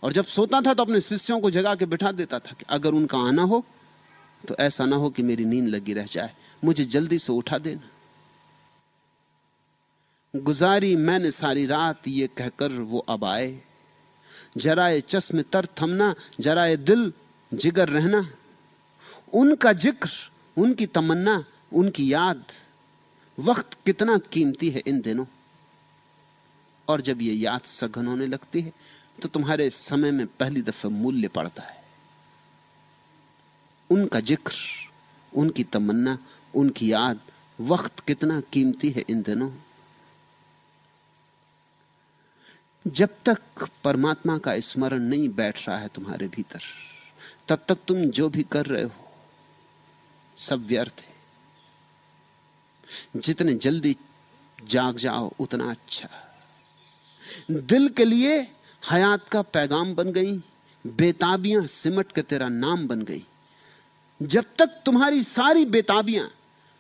और जब सोता था तो अपने शिष्यों को जगा के बिठा देता था कि अगर उनका आना हो तो ऐसा ना हो कि मेरी नींद लगी रह जाए। मुझे जल्दी से उठा देना। गुजारी मैंने सारी रात ये कहकर वो अब आए। जराए चश्मे तर थमना, जराए दिल जिगर रहना, उनका ज़िक्र, उनकी तमन्ना, उनकी याद, वक्त कितना कीमती है इन दिनों। और जब ये याद सघन होने लगती है तो तुम्हारे समय में पहली दफे मूल्य पड़ता है। उनका ज़िक्र, उनकी तमन्ना, उनकी याद, वक्त कितना कीमती है इन दिनों। जब तक परमात्मा का स्मरण नहीं बैठ रहा है तुम्हारे भीतर तब तक तुम जो भी कर रहे हो सब व्यर्थ है। जितने जल्दी जाग जाओ उतना अच्छा। दिल के लिए हयात का पैगाम बन गई बेताबियाँ सिमट के तेरा नाम बन गई। जब तक तुम्हारी सारी बेताबियाँ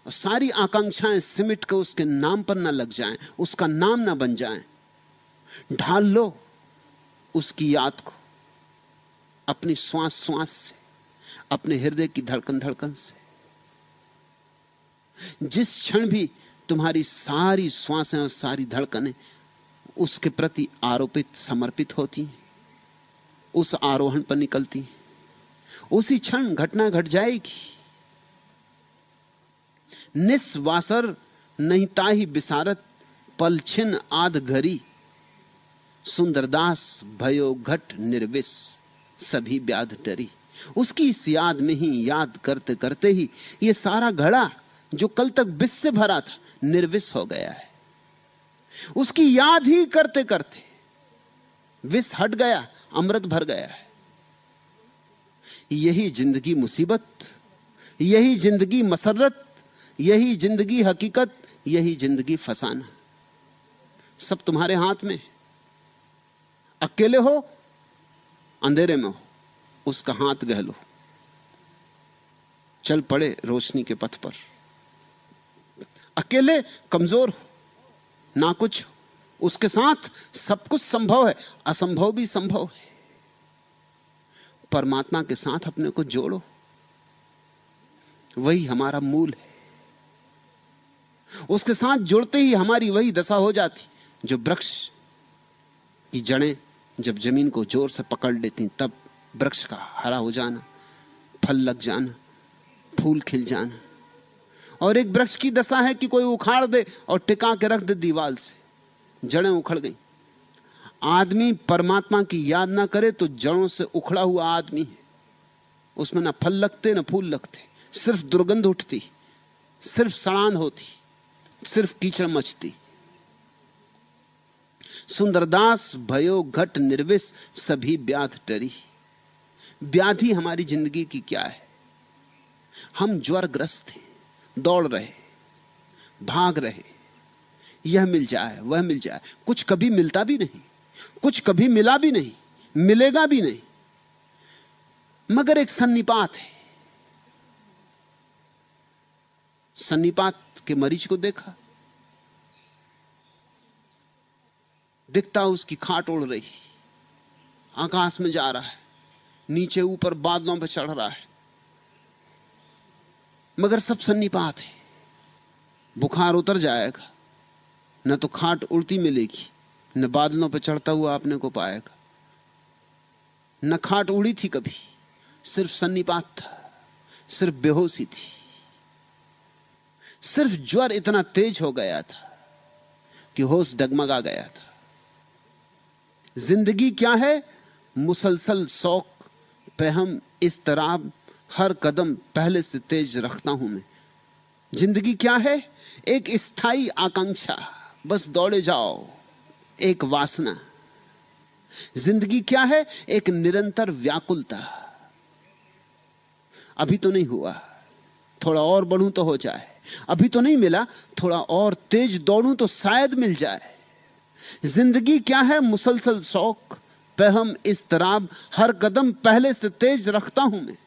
और सारी आकांक्षाएँ सिमट के उसके नाम पर ना लग जाएँ, उसका नाम ना बन जाएँ, ढाल लो उसकी याद को। अपनी श्वास श्वास से, अपने हृदय की धड़कन धड़कन से। जिस क्षण भी तुम्हारी सारी श्वासें और सारी धड़कनें उसके प्रति आरोपित, समर्पित होती हैं, उस आरोहण पर निकलती हैं, उसी क्षण घटना घट जाएगी। निस्वासर, नहीं ताही बिसारत, पलछिन आध घरी सुंदरदास भयो घट निर्विस सभी व्याध डरी। उसकी इस याद में ही याद करते करते ही ये सारा घड़ा, जो कल तक विष से भरा था, निर्विष हो गया है। उसकी याद ही करते करते विष हट गया, अमृत भर गया है। यही ज़िंदगी मुसीबत, यही ज़िंदगी मसरत, यही ज़िंदगी हकीकत, यही ज़िंदगी फसाना। सब तुम्हारे हाथ में। अकेले हो अंधेरे में हो, उसका हाथ गहलो। चल पड़े रोशनी के पथ पर। अकेले कमज़ोर हो, ना कुछ उसके साथ सब कुछ संभव है, असंभव भी संभव है। परमात्मा के साथ अपने को जोड़ो। वही हमारा मूल है। उसके साथ जुड़ते ही हमारी वही दशा हो जाती, जो वृक्ष की जड़ें जब ज़मीन को ज़ोर से पकड़ लेती, तब वृक्ष का हरा हो जाना, फल लग जाना, फूल खिल जाना। और एक वृक्ष की दशा है कि कोई उखाड़ दे और टिका के रख दे दीवाल से। जड़ें उखड़ गई। आदमी परमात्मा की याद ना करे तो जड़ों से उखड़ा हुआ आदमी है। उसमें ना फल लगते, ना फूल लगते। सिर्फ़ दुर्गंध उठती, सिर्फ़ सड़ान होती, सिर्फ़ कीचड़ मचती। सुंदरदास, भयो, घट निर्विश सभी व्याध टरी व्याधि हमारी ज़िंदगी की क्या है? हम ज्वरग्रस्त हैं, दौड़ रहे, भाग रहे, यह मिल जाए, वह मिल जाए। कुछ कभी मिलता भी नहीं, कुछ कभी मिला भी नहीं, मिलेगा भी नहीं। मगर एक सन्निपात है। सन्निपात के मरीज़ को देखा दिखता उसकी खाट उड़ रही आकाश में जा रहा है। नीचे ऊपर बादलों पर चढ़ रहा है। मगर सब सन्निपात है। बुखार उतर जाएगा। न तो खाट उड़ती मिलेगी, न बादलों पर चढ़ता हुआ आपने को पाएगा। न खाट उड़ी थी कभी, सिर्फ़ सन्निपात था, सिर्फ़ बेहोशी थी। सिर्फ़ ज्वर इतना तेज हो गया था कि होश डगमगा गया था। ज़िंदगी क्या है? मुसलसल शौक पे हम इस तरह हर कदम पहले से तेज रखता हूँ मैं। ज़िंदगी क्या है? एक स्थायी आकांक्षा। बस दौड़े जाओ। एक वासना। ज़िंदगी क्या है? एक निरंतर व्याकुलता। अभी तो नहीं हुआ। थोड़ा और बढ़ूं तो हो जाए। अभी तो नहीं मिला। थोड़ा और तेज दौड़ूं तो शायद मिल जाए। ज़िंदगी क्या है मुसलसल शौक? पहम हम इस तरह हर कदम पहले से तेज रखता हूँ मैं।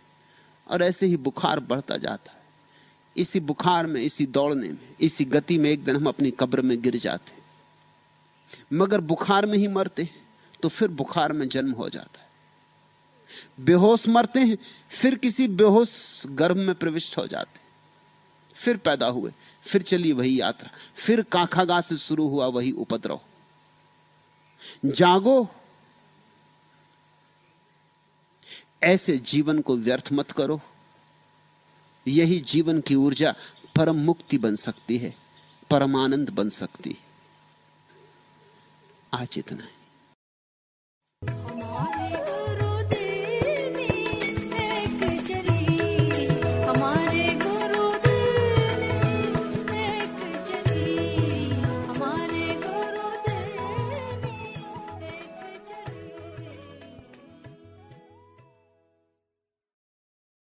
और ऐसे ही बुखार बढ़ता जाता है। इसी बुखार में, इसी दौड़ने में, इसी गति में एक दिन हम अपनी कब्र में गिर जाते मगर बुखार में ही मरते हैं तो फिर बुखार में जन्म हो जाता है। बेहोश मरते हैं, फिर किसी बेहोश गर्भ में प्रविष्ट हो जाते फिर पैदा हुए, फिर चली वही यात्रा, फिर काखागा से शुरू हुआ वही उपद्रव। जागो। ऐसे जीवन को व्यर्थ मत करो। यही जीवन की ऊर्जा परम मुक्ति बन सकती है, परमानंद बन सकती है। आज इतना है।